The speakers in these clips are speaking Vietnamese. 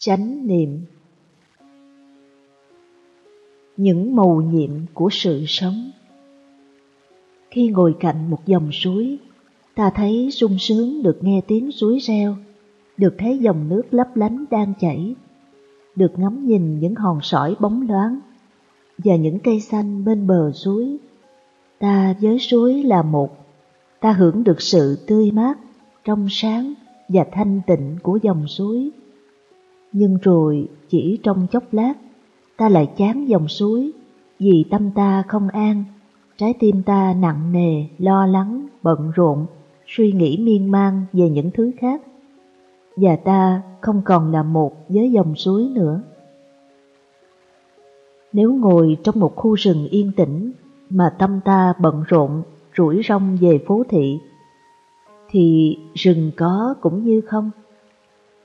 chánh niệm. Những màu nhiệm của sự sống. Khi ngồi cạnh một dòng suối ta thấy sung sướng được nghe tiếng suối reo được thấy dòng nước lấp lánh đang chảy được ngắm nhìn những hòn sỏi bóng loáng và những cây xanh bên bờ suối. Ta với suối là một ta hưởng được sự tươi mát trong sáng và thanh tịnh của dòng suối. Nhưng rồi chỉ trong chốc lát, ta lại chán dòng suối, vì tâm ta không an, trái tim ta nặng nề, lo lắng, bận rộn, suy nghĩ miên man về những thứ khác. Và ta không còn là một với dòng suối nữa. Nếu ngồi trong một khu rừng yên tĩnh mà tâm ta bận rộn, rủi rong về phố thị, thì rừng có cũng như không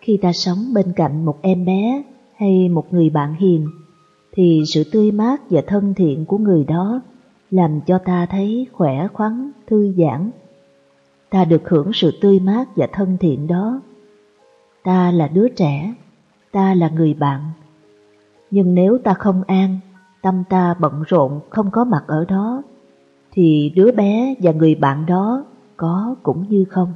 khi ta sống bên cạnh một em bé hay một người bạn hiền, thì sự tươi mát và thân thiện của người đó làm cho ta thấy khỏe khoắn, thư giãn. Ta được hưởng sự tươi mát và thân thiện đó. Ta là đứa trẻ, ta là người bạn. Nhưng nếu ta không an, tâm ta bận rộn không có mặt ở đó, thì đứa bé và người bạn đó có cũng như không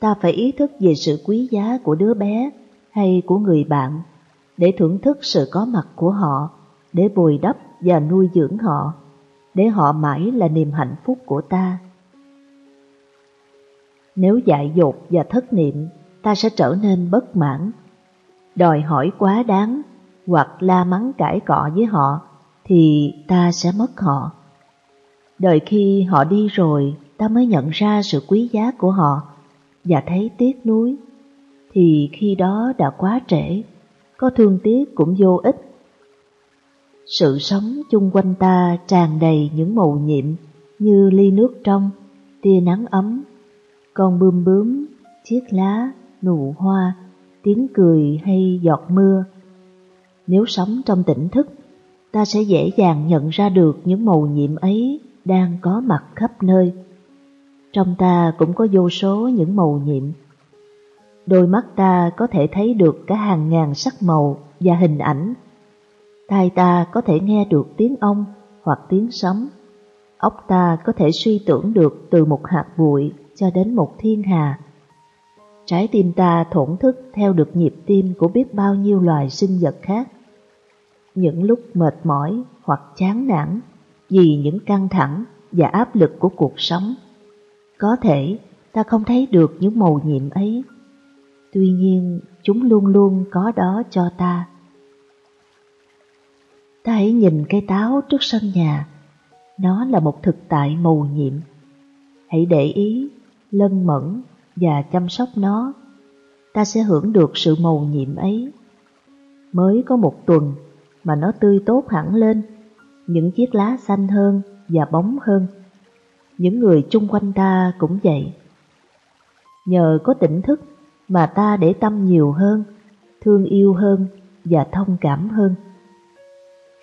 ta phải ý thức về sự quý giá của đứa bé hay của người bạn để thưởng thức sự có mặt của họ, để bồi đắp và nuôi dưỡng họ, để họ mãi là niềm hạnh phúc của ta. Nếu dại dột và thất niệm, ta sẽ trở nên bất mãn, đòi hỏi quá đáng hoặc la mắng cãi cọ với họ thì ta sẽ mất họ. Đợi khi họ đi rồi, ta mới nhận ra sự quý giá của họ và thấy tiếc nuối, thì khi đó đã quá trễ, có thương tiếc cũng vô ích. Sự sống chung quanh ta tràn đầy những màu nhiệm như ly nước trong, tia nắng ấm, con bươm bướm, chiếc lá, nụ hoa, tiếng cười hay giọt mưa. Nếu sống trong tỉnh thức, ta sẽ dễ dàng nhận ra được những màu nhiệm ấy đang có mặt khắp nơi. Trong ta cũng có vô số những màu nhiệm. Đôi mắt ta có thể thấy được cả hàng ngàn sắc màu và hình ảnh. Tai ta có thể nghe được tiếng ong hoặc tiếng sấm. Óc ta có thể suy tưởng được từ một hạt bụi cho đến một thiên hà. Trái tim ta thổn thức theo được nhịp tim của biết bao nhiêu loài sinh vật khác. Những lúc mệt mỏi hoặc chán nản vì những căng thẳng và áp lực của cuộc sống có thể ta không thấy được những màu nhiệm ấy, tuy nhiên chúng luôn luôn có đó cho ta. Ta hãy nhìn cây táo trước sân nhà, nó là một thực tại màu nhiệm. Hãy để ý, lân mẫn và chăm sóc nó, ta sẽ hưởng được sự màu nhiệm ấy. Mới có một tuần mà nó tươi tốt hẳn lên, những chiếc lá xanh hơn và bóng hơn những người chung quanh ta cũng vậy. Nhờ có tỉnh thức mà ta để tâm nhiều hơn, thương yêu hơn và thông cảm hơn.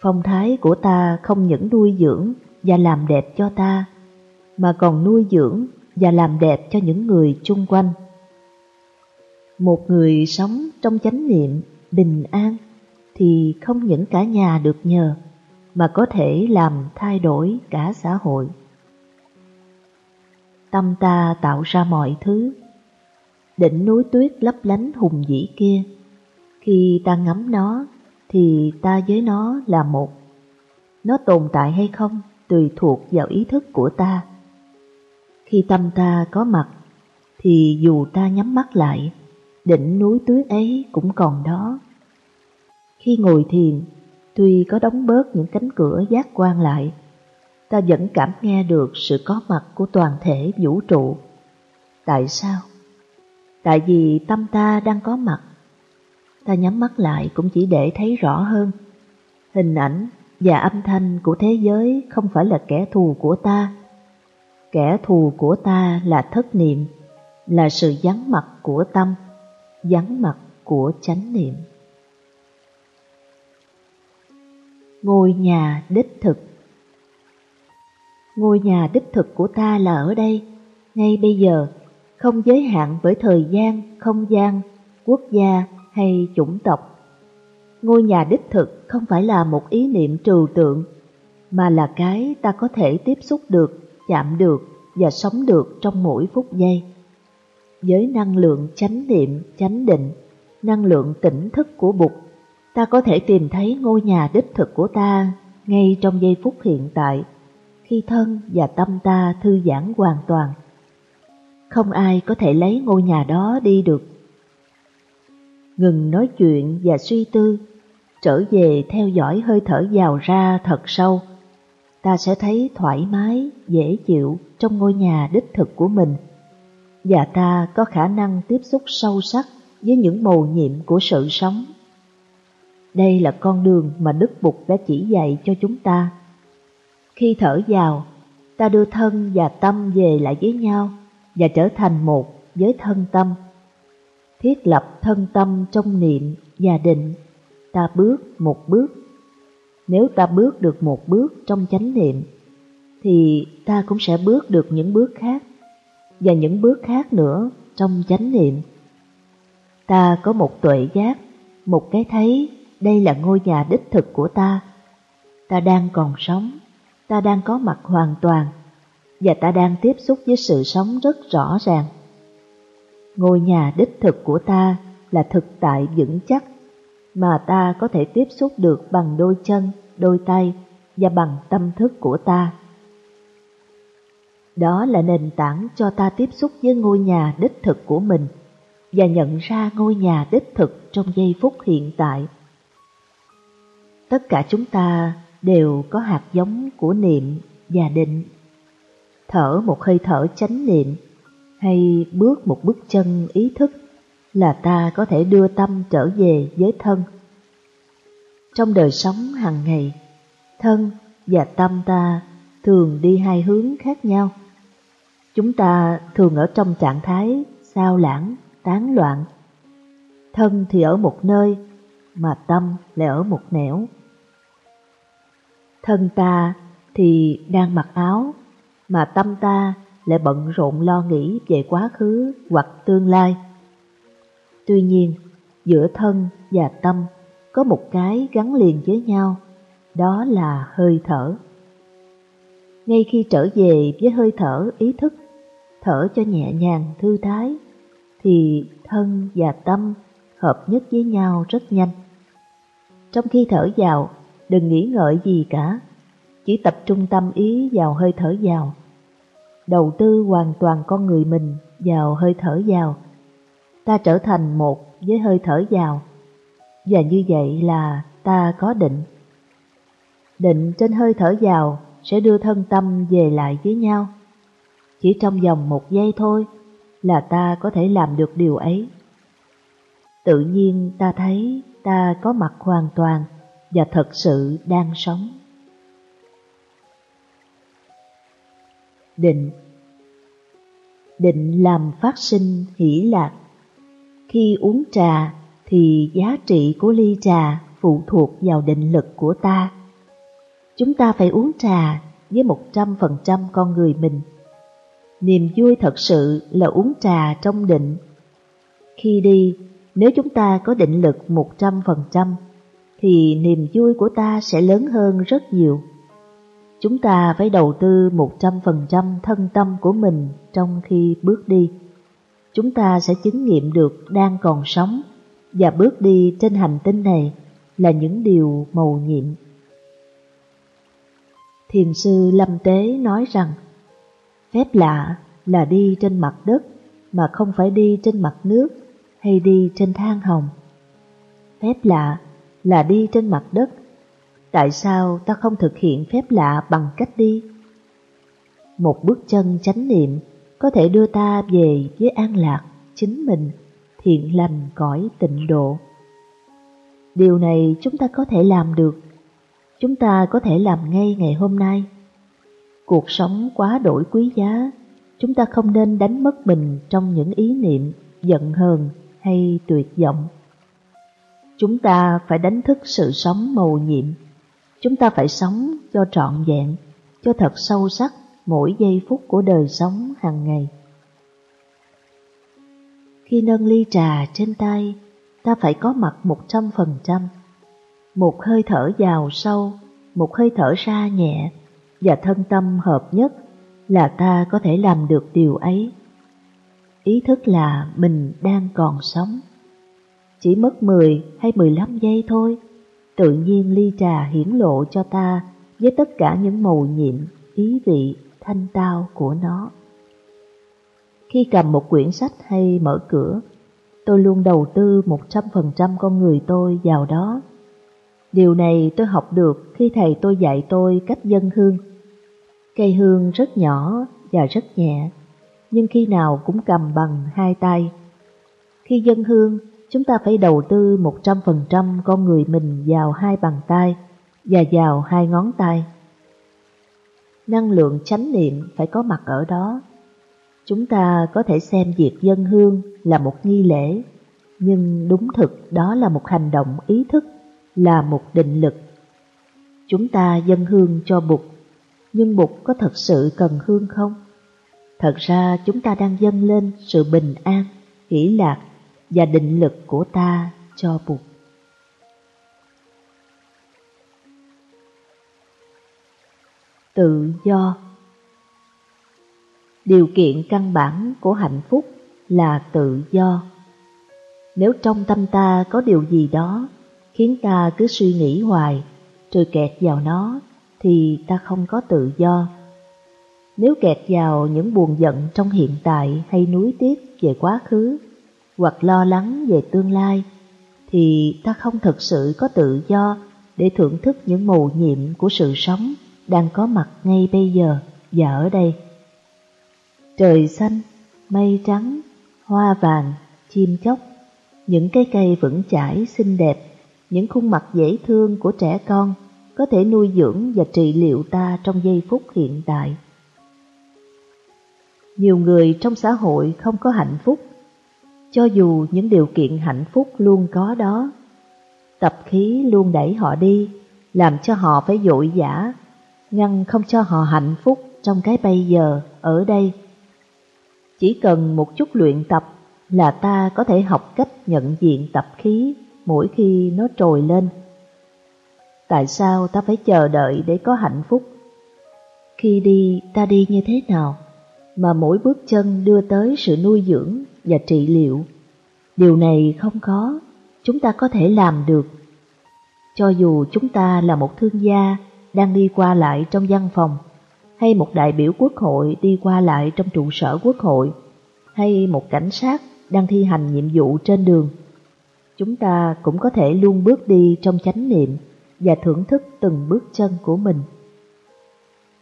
Phong thái của ta không những nuôi dưỡng và làm đẹp cho ta, mà còn nuôi dưỡng và làm đẹp cho những người chung quanh. Một người sống trong chánh niệm, bình an, thì không những cả nhà được nhờ, mà có thể làm thay đổi cả xã hội tâm ta tạo ra mọi thứ. Đỉnh núi tuyết lấp lánh hùng vĩ kia, khi ta ngắm nó thì ta với nó là một. Nó tồn tại hay không tùy thuộc vào ý thức của ta. Khi tâm ta có mặt thì dù ta nhắm mắt lại, đỉnh núi tuyết ấy cũng còn đó. Khi ngồi thiền, tuy có đóng bớt những cánh cửa giác quan lại, ta vẫn cảm nghe được sự có mặt của toàn thể vũ trụ. Tại sao? Tại vì tâm ta đang có mặt. Ta nhắm mắt lại cũng chỉ để thấy rõ hơn. Hình ảnh và âm thanh của thế giới không phải là kẻ thù của ta. Kẻ thù của ta là thất niệm, là sự vắng mặt của tâm, vắng mặt của chánh niệm. Ngôi nhà đích thực Ngôi nhà đích thực của ta là ở đây, ngay bây giờ, không giới hạn bởi thời gian, không gian, quốc gia hay chủng tộc. Ngôi nhà đích thực không phải là một ý niệm trừu tượng, mà là cái ta có thể tiếp xúc được, chạm được và sống được trong mỗi phút giây. Với năng lượng chánh niệm, chánh định, năng lượng tỉnh thức của Bụt, ta có thể tìm thấy ngôi nhà đích thực của ta ngay trong giây phút hiện tại, khi thân và tâm ta thư giãn hoàn toàn. Không ai có thể lấy ngôi nhà đó đi được. Ngừng nói chuyện và suy tư, trở về theo dõi hơi thở vào ra thật sâu, ta sẽ thấy thoải mái, dễ chịu trong ngôi nhà đích thực của mình và ta có khả năng tiếp xúc sâu sắc với những mầu nhiệm của sự sống. Đây là con đường mà Đức Bụt đã chỉ dạy cho chúng ta. Khi thở vào, ta đưa thân và tâm về lại với nhau và trở thành một với thân tâm. Thiết lập thân tâm trong niệm và định, ta bước một bước. Nếu ta bước được một bước trong chánh niệm, thì ta cũng sẽ bước được những bước khác và những bước khác nữa trong chánh niệm. Ta có một tuệ giác, một cái thấy đây là ngôi nhà đích thực của ta. Ta đang còn sống, ta đang có mặt hoàn toàn và ta đang tiếp xúc với sự sống rất rõ ràng. Ngôi nhà đích thực của ta là thực tại vững chắc mà ta có thể tiếp xúc được bằng đôi chân, đôi tay và bằng tâm thức của ta. Đó là nền tảng cho ta tiếp xúc với ngôi nhà đích thực của mình và nhận ra ngôi nhà đích thực trong giây phút hiện tại. Tất cả chúng ta đều có hạt giống của niệm và định. Thở một hơi thở chánh niệm hay bước một bước chân ý thức là ta có thể đưa tâm trở về với thân. Trong đời sống hàng ngày, thân và tâm ta thường đi hai hướng khác nhau. Chúng ta thường ở trong trạng thái sao lãng, tán loạn. Thân thì ở một nơi, mà tâm lại ở một nẻo. Thân ta thì đang mặc áo, mà tâm ta lại bận rộn lo nghĩ về quá khứ hoặc tương lai. Tuy nhiên, giữa thân và tâm có một cái gắn liền với nhau, đó là hơi thở. Ngay khi trở về với hơi thở ý thức, thở cho nhẹ nhàng thư thái, thì thân và tâm hợp nhất với nhau rất nhanh. Trong khi thở vào, đừng nghĩ ngợi gì cả, chỉ tập trung tâm ý vào hơi thở vào. Đầu tư hoàn toàn con người mình vào hơi thở vào. Ta trở thành một với hơi thở vào, và như vậy là ta có định. Định trên hơi thở vào sẽ đưa thân tâm về lại với nhau. Chỉ trong vòng một giây thôi là ta có thể làm được điều ấy. Tự nhiên ta thấy ta có mặt hoàn toàn và thật sự đang sống. Định Định làm phát sinh hỷ lạc. Khi uống trà thì giá trị của ly trà phụ thuộc vào định lực của ta. Chúng ta phải uống trà với một trăm phần trăm con người mình Niềm vui thật sự là uống trà trong định. Khi đi, nếu chúng ta có định lực 100%, thì niềm vui của ta sẽ lớn hơn rất nhiều. Chúng ta phải đầu tư 100% thân tâm của mình trong khi bước đi. Chúng ta sẽ chứng nghiệm được đang còn sống và bước đi trên hành tinh này là những điều mầu nhiệm. Thiền sư Lâm Tế nói rằng, Phép lạ là đi trên mặt đất mà không phải đi trên mặt nước hay đi trên than hồng. Phép lạ là đi trên mặt đất. Tại sao ta không thực hiện phép lạ bằng cách đi? Một bước chân chánh niệm có thể đưa ta về với an lạc chính mình, thiện lành cõi tịnh độ. Điều này chúng ta có thể làm được. Chúng ta có thể làm ngay ngày hôm nay. Cuộc sống quá đổi quý giá, chúng ta không nên đánh mất mình trong những ý niệm giận hờn hay tuyệt vọng. Chúng ta phải đánh thức sự sống màu nhiệm. Chúng ta phải sống cho trọn vẹn, cho thật sâu sắc mỗi giây phút của đời sống hàng ngày. Khi nâng ly trà trên tay, ta phải có mặt một trăm phần trăm. Một hơi thở vào sâu, một hơi thở ra nhẹ và thân tâm hợp nhất là ta có thể làm được điều ấy. Ý thức là mình đang còn sống. Chỉ mất 10 hay 15 giây thôi, tự nhiên ly trà hiển lộ cho ta với tất cả những màu nhiệm, ý vị, thanh tao của nó. Khi cầm một quyển sách hay mở cửa, tôi luôn đầu tư 100% con người tôi vào đó. Điều này tôi học được khi thầy tôi dạy tôi cách dân hương. Cây hương rất nhỏ và rất nhẹ, nhưng khi nào cũng cầm bằng hai tay. Khi dân hương, chúng ta phải đầu tư 100% con người mình vào hai bàn tay và vào hai ngón tay. Năng lượng chánh niệm phải có mặt ở đó. Chúng ta có thể xem việc dân hương là một nghi lễ, nhưng đúng thực đó là một hành động ý thức, là một định lực. Chúng ta dân hương cho Bụt, nhưng Bụt có thật sự cần hương không? Thật ra chúng ta đang dâng lên sự bình an, hỷ lạc và định lực của ta cho Bụt. Tự do Điều kiện căn bản của hạnh phúc là tự do. Nếu trong tâm ta có điều gì đó khiến ta cứ suy nghĩ hoài, rồi kẹt vào nó, thì ta không có tự do. Nếu kẹt vào những buồn giận trong hiện tại hay nuối tiếc về quá khứ, hoặc lo lắng về tương lai, thì ta không thực sự có tự do để thưởng thức những mầu nhiệm của sự sống đang có mặt ngay bây giờ và ở đây. Trời xanh, mây trắng, hoa vàng, chim chóc, những cây cây vững chãi xinh đẹp, những khuôn mặt dễ thương của trẻ con có thể nuôi dưỡng và trị liệu ta trong giây phút hiện tại. Nhiều người trong xã hội không có hạnh phúc, cho dù những điều kiện hạnh phúc luôn có đó. Tập khí luôn đẩy họ đi, làm cho họ phải dội dã, ngăn không cho họ hạnh phúc trong cái bây giờ, ở đây. Chỉ cần một chút luyện tập là ta có thể học cách nhận diện tập khí mỗi khi nó trồi lên. Tại sao ta phải chờ đợi để có hạnh phúc? Khi đi, ta đi như thế nào? Mà mỗi bước chân đưa tới sự nuôi dưỡng và trị liệu. Điều này không có, chúng ta có thể làm được. Cho dù chúng ta là một thương gia đang đi qua lại trong văn phòng, hay một đại biểu quốc hội đi qua lại trong trụ sở quốc hội, hay một cảnh sát đang thi hành nhiệm vụ trên đường, chúng ta cũng có thể luôn bước đi trong chánh niệm và thưởng thức từng bước chân của mình.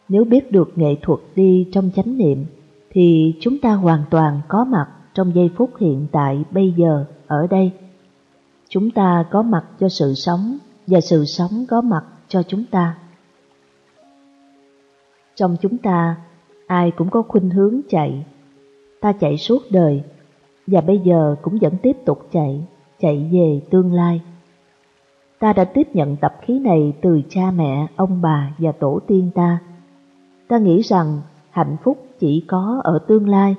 Nếu biết được nghệ thuật đi trong chánh niệm, thì chúng ta hoàn toàn có mặt trong giây phút hiện tại bây giờ ở đây. Chúng ta có mặt cho sự sống và sự sống có mặt cho chúng ta. Trong chúng ta, ai cũng có khuynh hướng chạy. Ta chạy suốt đời, và bây giờ cũng vẫn tiếp tục chạy, chạy về tương lai. Ta đã tiếp nhận tập khí này từ cha mẹ, ông bà và tổ tiên ta. Ta nghĩ rằng hạnh phúc chỉ có ở tương lai,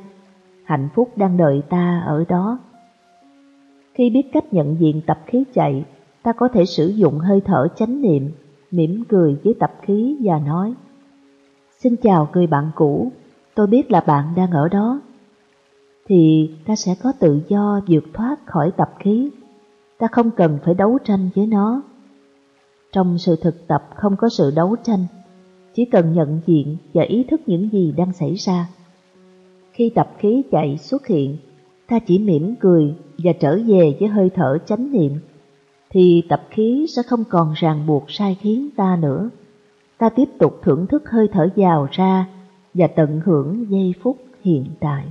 hạnh phúc đang đợi ta ở đó. Khi biết cách nhận diện tập khí chạy, ta có thể sử dụng hơi thở chánh niệm, mỉm cười với tập khí và nói Xin chào người bạn cũ, tôi biết là bạn đang ở đó. Thì ta sẽ có tự do vượt thoát khỏi tập khí. Ta không cần phải đấu tranh với nó. Trong sự thực tập không có sự đấu tranh, chỉ cần nhận diện và ý thức những gì đang xảy ra. Khi tập khí chạy xuất hiện, ta chỉ mỉm cười và trở về với hơi thở chánh niệm, thì tập khí sẽ không còn ràng buộc sai khiến ta nữa ta tiếp tục thưởng thức hơi thở vào ra và tận hưởng giây phút hiện tại.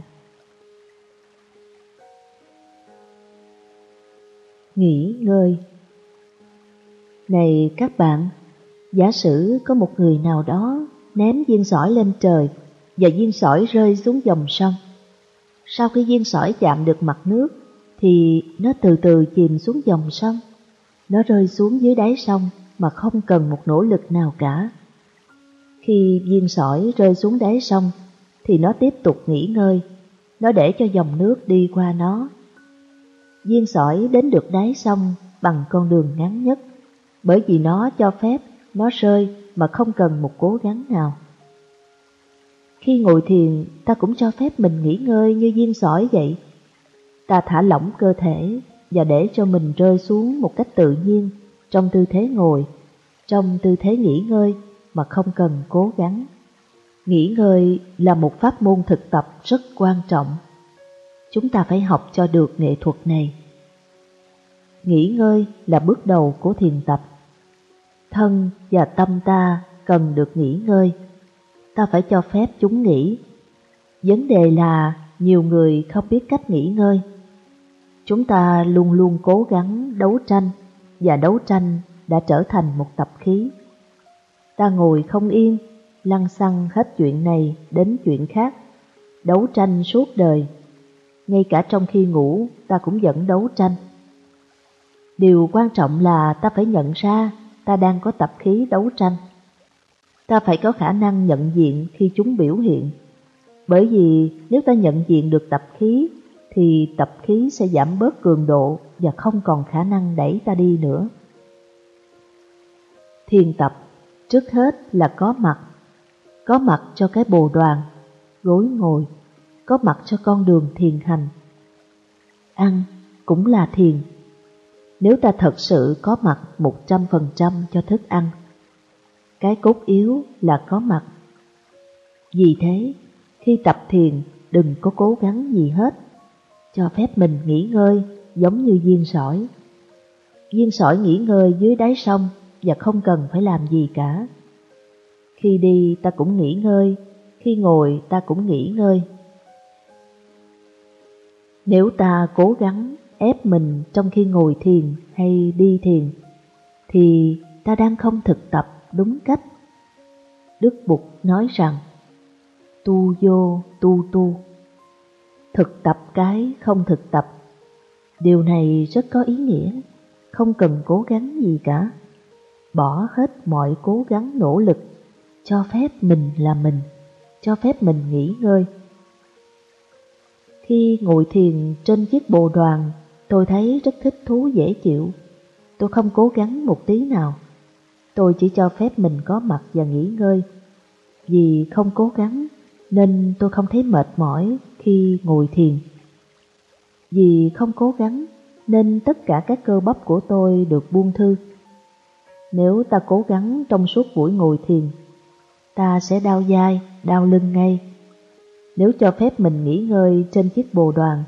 Nghỉ ngơi Này các bạn, giả sử có một người nào đó ném viên sỏi lên trời và viên sỏi rơi xuống dòng sông. Sau khi viên sỏi chạm được mặt nước thì nó từ từ chìm xuống dòng sông. Nó rơi xuống dưới đáy sông mà không cần một nỗ lực nào cả. Khi viên sỏi rơi xuống đáy sông thì nó tiếp tục nghỉ ngơi, nó để cho dòng nước đi qua nó. Viên sỏi đến được đáy sông bằng con đường ngắn nhất, bởi vì nó cho phép nó rơi mà không cần một cố gắng nào. Khi ngồi thiền, ta cũng cho phép mình nghỉ ngơi như viên sỏi vậy. Ta thả lỏng cơ thể và để cho mình rơi xuống một cách tự nhiên trong tư thế ngồi, trong tư thế nghỉ ngơi mà không cần cố gắng. Nghỉ ngơi là một pháp môn thực tập rất quan trọng. Chúng ta phải học cho được nghệ thuật này. Nghỉ ngơi là bước đầu của thiền tập. Thân và tâm ta cần được nghỉ ngơi. Ta phải cho phép chúng nghỉ. Vấn đề là nhiều người không biết cách nghỉ ngơi. Chúng ta luôn luôn cố gắng đấu tranh và đấu tranh đã trở thành một tập khí. Ta ngồi không yên, lăn xăng hết chuyện này đến chuyện khác, đấu tranh suốt đời. Ngay cả trong khi ngủ, ta cũng vẫn đấu tranh. Điều quan trọng là ta phải nhận ra ta đang có tập khí đấu tranh. Ta phải có khả năng nhận diện khi chúng biểu hiện. Bởi vì nếu ta nhận diện được tập khí, thì tập khí sẽ giảm bớt cường độ và không còn khả năng đẩy ta đi nữa. Thiền tập trước hết là có mặt, có mặt cho cái bồ đoàn, gối ngồi, có mặt cho con đường thiền hành. Ăn cũng là thiền. Nếu ta thật sự có mặt một trăm phần trăm cho thức ăn, cái cốt yếu là có mặt. Vì thế, khi tập thiền đừng có cố gắng gì hết, cho phép mình nghỉ ngơi giống như viên sỏi. Viên sỏi nghỉ ngơi dưới đáy sông và không cần phải làm gì cả. Khi đi ta cũng nghỉ ngơi, khi ngồi ta cũng nghỉ ngơi. Nếu ta cố gắng ép mình trong khi ngồi thiền hay đi thiền, thì ta đang không thực tập đúng cách. Đức Bụt nói rằng, tu vô tu tu, thực tập cái không thực tập. Điều này rất có ý nghĩa, không cần cố gắng gì cả bỏ hết mọi cố gắng nỗ lực, cho phép mình là mình, cho phép mình nghỉ ngơi. Khi ngồi thiền trên chiếc bồ đoàn, tôi thấy rất thích thú dễ chịu. Tôi không cố gắng một tí nào. Tôi chỉ cho phép mình có mặt và nghỉ ngơi. Vì không cố gắng nên tôi không thấy mệt mỏi khi ngồi thiền. Vì không cố gắng nên tất cả các cơ bắp của tôi được buông thư. Nếu ta cố gắng trong suốt buổi ngồi thiền, ta sẽ đau dai, đau lưng ngay. Nếu cho phép mình nghỉ ngơi trên chiếc bồ đoàn,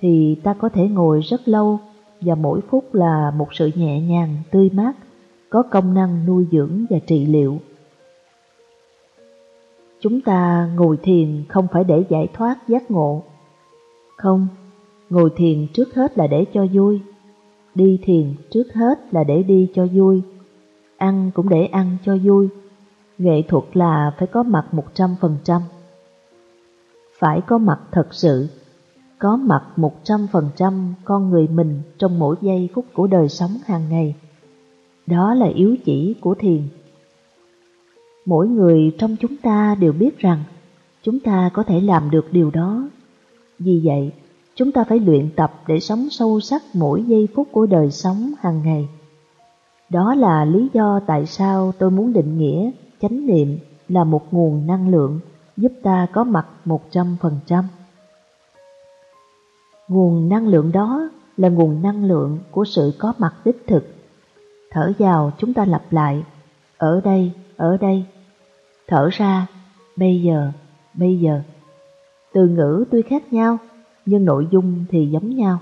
thì ta có thể ngồi rất lâu và mỗi phút là một sự nhẹ nhàng, tươi mát, có công năng nuôi dưỡng và trị liệu. Chúng ta ngồi thiền không phải để giải thoát giác ngộ. Không, ngồi thiền trước hết là để cho vui. Đi thiền trước hết là để đi cho vui ăn cũng để ăn cho vui. Nghệ thuật là phải có mặt một trăm phần trăm. Phải có mặt thật sự, có mặt một trăm phần trăm con người mình trong mỗi giây phút của đời sống hàng ngày. Đó là yếu chỉ của thiền. Mỗi người trong chúng ta đều biết rằng chúng ta có thể làm được điều đó. Vì vậy, chúng ta phải luyện tập để sống sâu sắc mỗi giây phút của đời sống hàng ngày. Đó là lý do tại sao tôi muốn định nghĩa chánh niệm là một nguồn năng lượng giúp ta có mặt một trăm phần trăm. Nguồn năng lượng đó là nguồn năng lượng của sự có mặt đích thực. Thở vào chúng ta lặp lại, ở đây, ở đây. Thở ra, bây giờ, bây giờ. Từ ngữ tuy khác nhau, nhưng nội dung thì giống nhau.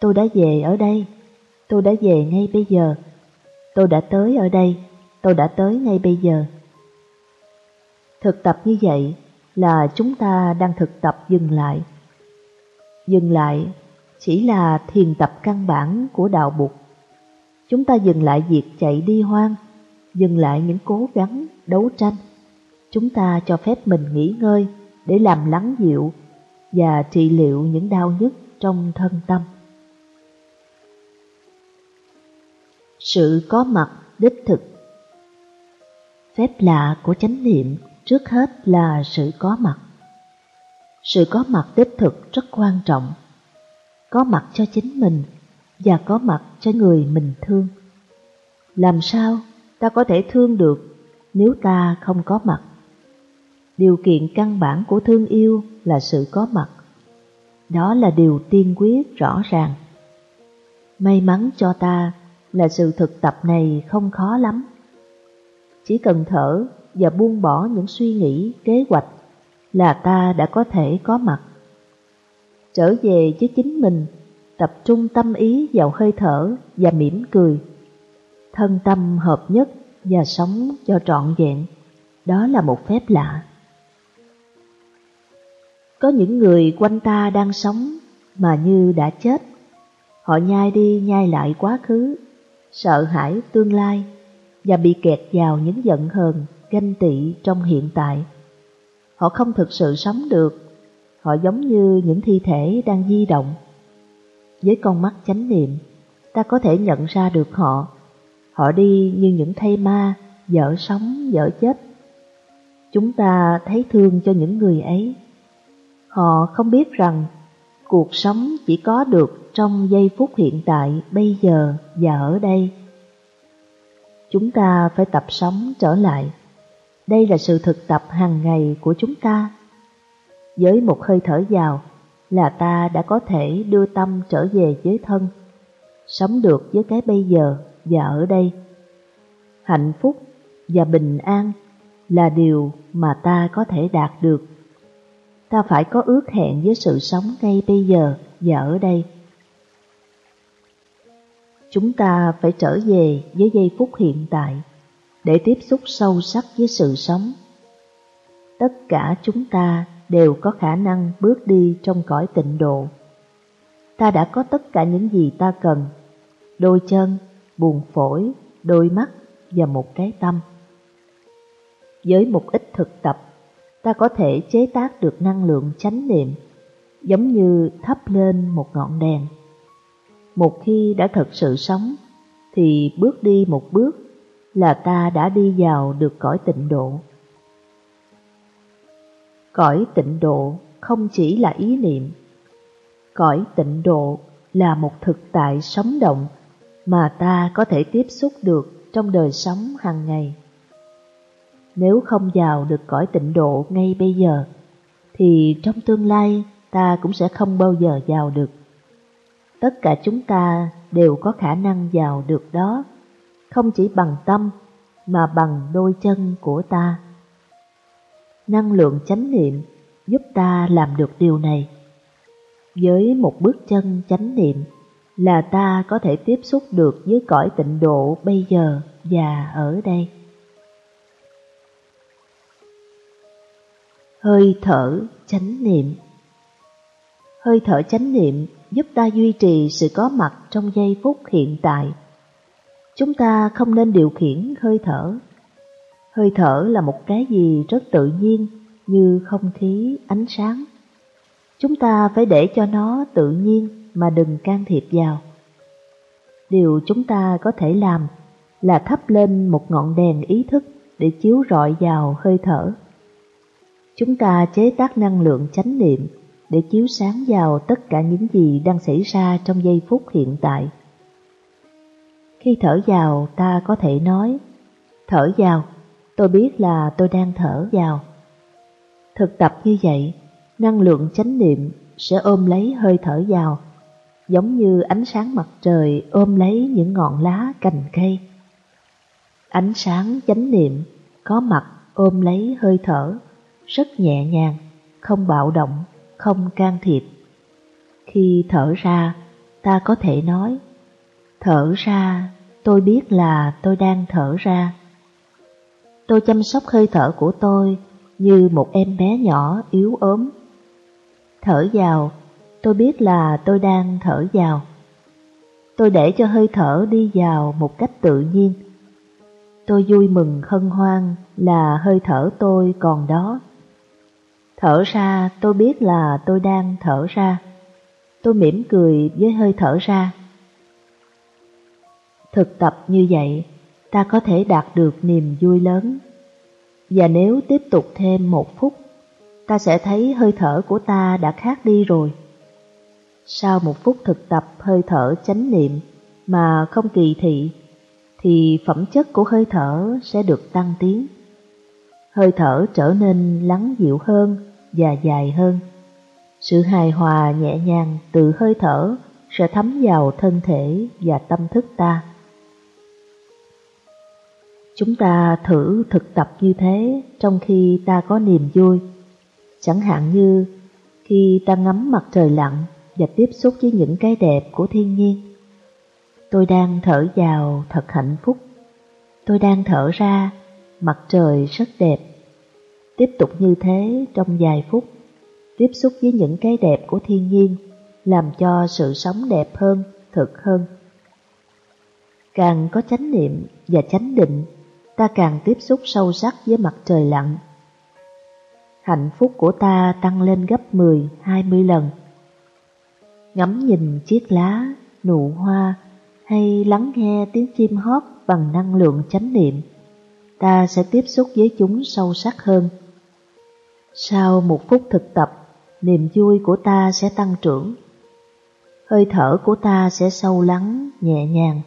Tôi đã về ở đây, tôi đã về ngay bây giờ Tôi đã tới ở đây, tôi đã tới ngay bây giờ. Thực tập như vậy là chúng ta đang thực tập dừng lại. Dừng lại chỉ là thiền tập căn bản của đạo Bụt. Chúng ta dừng lại việc chạy đi hoang, dừng lại những cố gắng, đấu tranh. chúng ta cho phép mình nghỉ ngơi để làm lắng dịu và trị liệu những đau nhức trong thân tâm. Sự có mặt đích thực Phép lạ của chánh niệm trước hết là sự có mặt. Sự có mặt đích thực rất quan trọng. Có mặt cho chính mình và có mặt cho người mình thương. Làm sao ta có thể thương được nếu ta không có mặt? Điều kiện căn bản của thương yêu là sự có mặt. Đó là điều tiên quyết rõ ràng. May mắn cho ta là sự thực tập này không khó lắm. Chỉ cần thở và buông bỏ những suy nghĩ, kế hoạch là ta đã có thể có mặt. Trở về với chính mình, tập trung tâm ý vào hơi thở và mỉm cười. Thân tâm hợp nhất và sống cho trọn vẹn, đó là một phép lạ. Có những người quanh ta đang sống mà như đã chết. Họ nhai đi nhai lại quá khứ, sợ hãi tương lai và bị kẹt vào những giận hờn, ganh tị trong hiện tại. Họ không thực sự sống được, họ giống như những thi thể đang di động. Với con mắt chánh niệm, ta có thể nhận ra được họ. Họ đi như những thây ma, dở sống, dở chết. Chúng ta thấy thương cho những người ấy. Họ không biết rằng cuộc sống chỉ có được trong giây phút hiện tại, bây giờ và ở đây. Chúng ta phải tập sống trở lại. Đây là sự thực tập hàng ngày của chúng ta. Với một hơi thở vào là ta đã có thể đưa tâm trở về với thân, sống được với cái bây giờ và ở đây. Hạnh phúc và bình an là điều mà ta có thể đạt được. Ta phải có ước hẹn với sự sống ngay bây giờ và ở đây. Chúng ta phải trở về với giây phút hiện tại để tiếp xúc sâu sắc với sự sống. Tất cả chúng ta đều có khả năng bước đi trong cõi tịnh độ. Ta đã có tất cả những gì ta cần, đôi chân, buồn phổi, đôi mắt và một cái tâm. Với một ít thực tập, ta có thể chế tác được năng lượng chánh niệm, giống như thắp lên một ngọn đèn. Một khi đã thật sự sống, thì bước đi một bước là ta đã đi vào được cõi tịnh độ. Cõi tịnh độ không chỉ là ý niệm, cõi tịnh độ là một thực tại sống động mà ta có thể tiếp xúc được trong đời sống hàng ngày. Nếu không vào được cõi tịnh độ ngay bây giờ, thì trong tương lai ta cũng sẽ không bao giờ vào được. Tất cả chúng ta đều có khả năng vào được đó, không chỉ bằng tâm mà bằng đôi chân của ta. Năng lượng chánh niệm giúp ta làm được điều này. Với một bước chân chánh niệm là ta có thể tiếp xúc được với cõi tịnh độ bây giờ và ở đây. Hơi thở chánh niệm Hơi thở chánh niệm giúp ta duy trì sự có mặt trong giây phút hiện tại. Chúng ta không nên điều khiển hơi thở. Hơi thở là một cái gì rất tự nhiên như không khí, ánh sáng. Chúng ta phải để cho nó tự nhiên mà đừng can thiệp vào. Điều chúng ta có thể làm là thắp lên một ngọn đèn ý thức để chiếu rọi vào hơi thở. Chúng ta chế tác năng lượng chánh niệm để chiếu sáng vào tất cả những gì đang xảy ra trong giây phút hiện tại. Khi thở vào ta có thể nói, thở vào, tôi biết là tôi đang thở vào. Thực tập như vậy, năng lượng chánh niệm sẽ ôm lấy hơi thở vào, giống như ánh sáng mặt trời ôm lấy những ngọn lá cành cây. Ánh sáng chánh niệm có mặt ôm lấy hơi thở, rất nhẹ nhàng, không bạo động không can thiệp. Khi thở ra, ta có thể nói, thở ra, tôi biết là tôi đang thở ra. Tôi chăm sóc hơi thở của tôi như một em bé nhỏ yếu ốm. Thở vào, tôi biết là tôi đang thở vào. Tôi để cho hơi thở đi vào một cách tự nhiên. tôi vui mừng hân hoan là hơi thở tôi còn đó. Thở ra tôi biết là tôi đang thở ra. Tôi mỉm cười với hơi thở ra. Thực tập như vậy, ta có thể đạt được niềm vui lớn. Và nếu tiếp tục thêm một phút, ta sẽ thấy hơi thở của ta đã khác đi rồi. Sau một phút thực tập hơi thở chánh niệm mà không kỳ thị, thì phẩm chất của hơi thở sẽ được tăng tiến. Hơi thở trở nên lắng dịu hơn và dài hơn. Sự hài hòa nhẹ nhàng từ hơi thở sẽ thấm vào thân thể và tâm thức ta. Chúng ta thử thực tập như thế trong khi ta có niềm vui. Chẳng hạn như khi ta ngắm mặt trời lặn và tiếp xúc với những cái đẹp của thiên nhiên. Tôi đang thở vào thật hạnh phúc. Tôi đang thở ra, mặt trời rất đẹp. Tiếp tục như thế trong vài phút, tiếp xúc với những cái đẹp của thiên nhiên, làm cho sự sống đẹp hơn, thực hơn. Càng có chánh niệm và chánh định, ta càng tiếp xúc sâu sắc với mặt trời lặn. Hạnh phúc của ta tăng lên gấp 10, 20 lần. Ngắm nhìn chiếc lá, nụ hoa hay lắng nghe tiếng chim hót bằng năng lượng chánh niệm, ta sẽ tiếp xúc với chúng sâu sắc hơn. Sau một phút thực tập, niềm vui của ta sẽ tăng trưởng. Hơi thở của ta sẽ sâu lắng, nhẹ nhàng,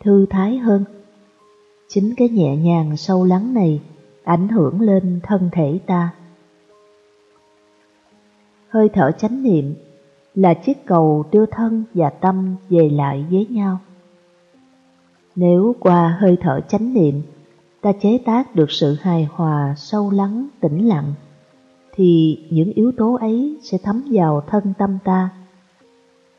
thư thái hơn. Chính cái nhẹ nhàng sâu lắng này ảnh hưởng lên thân thể ta. Hơi thở chánh niệm là chiếc cầu đưa thân và tâm về lại với nhau. Nếu qua hơi thở chánh niệm, ta chế tác được sự hài hòa sâu lắng, tĩnh lặng, thì những yếu tố ấy sẽ thấm vào thân tâm ta.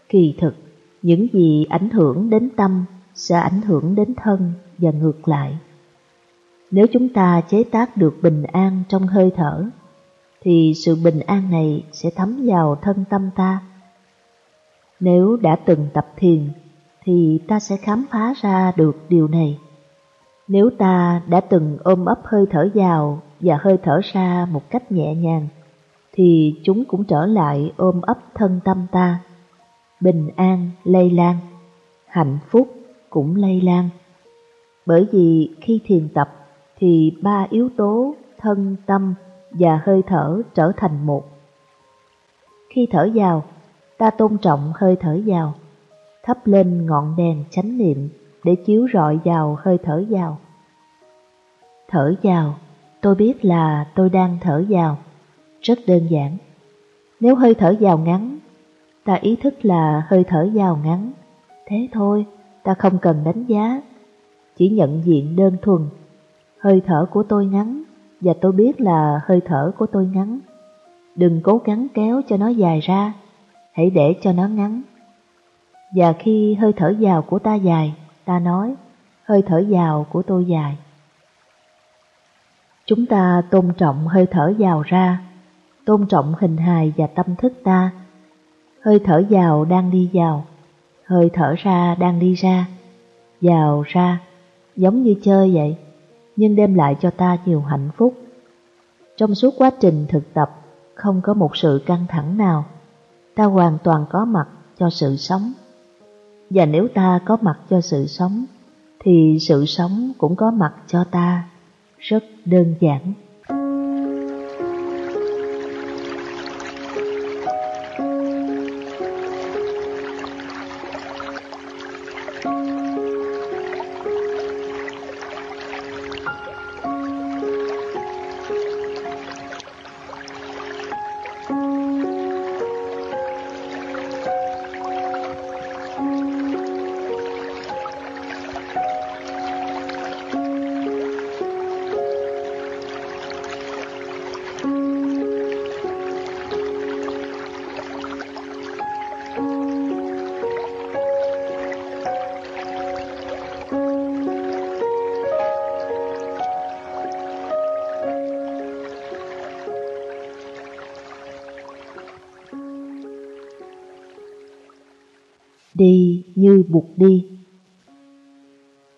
Kỳ thực, những gì ảnh hưởng đến tâm sẽ ảnh hưởng đến thân và ngược lại. Nếu chúng ta chế tác được bình an trong hơi thở, thì sự bình an này sẽ thấm vào thân tâm ta. Nếu đã từng tập thiền thì ta sẽ khám phá ra được điều này. Nếu ta đã từng ôm ấp hơi thở vào và hơi thở ra một cách nhẹ nhàng, thì chúng cũng trở lại ôm ấp thân tâm ta. Bình an lây lan, hạnh phúc cũng lây lan. Bởi vì khi thiền tập thì ba yếu tố thân, tâm và hơi thở trở thành một. Khi thở vào, ta tôn trọng hơi thở vào thắp lên ngọn đèn chánh niệm để chiếu rọi vào hơi thở vào. Thở vào, tôi biết là tôi đang thở vào, rất đơn giản. Nếu hơi thở vào ngắn, ta ý thức là hơi thở vào ngắn, thế thôi, ta không cần đánh giá, chỉ nhận diện đơn thuần. Hơi thở của tôi ngắn, và tôi biết là hơi thở của tôi ngắn. Đừng cố gắng kéo cho nó dài ra, hãy để cho nó ngắn. Và khi hơi thở vào của ta dài, ta nói, hơi thở vào của tôi dài. Chúng ta tôn trọng hơi thở vào ra, tôn trọng hình hài và tâm thức ta. Hơi thở vào đang đi vào, hơi thở ra đang đi ra, vào ra, giống như chơi vậy, nhưng đem lại cho ta nhiều hạnh phúc. Trong suốt quá trình thực tập, không có một sự căng thẳng nào, ta hoàn toàn có mặt cho sự sống. Và nếu ta có mặt cho sự sống, thì sự sống cũng có mặt cho ta, rất đơn giản.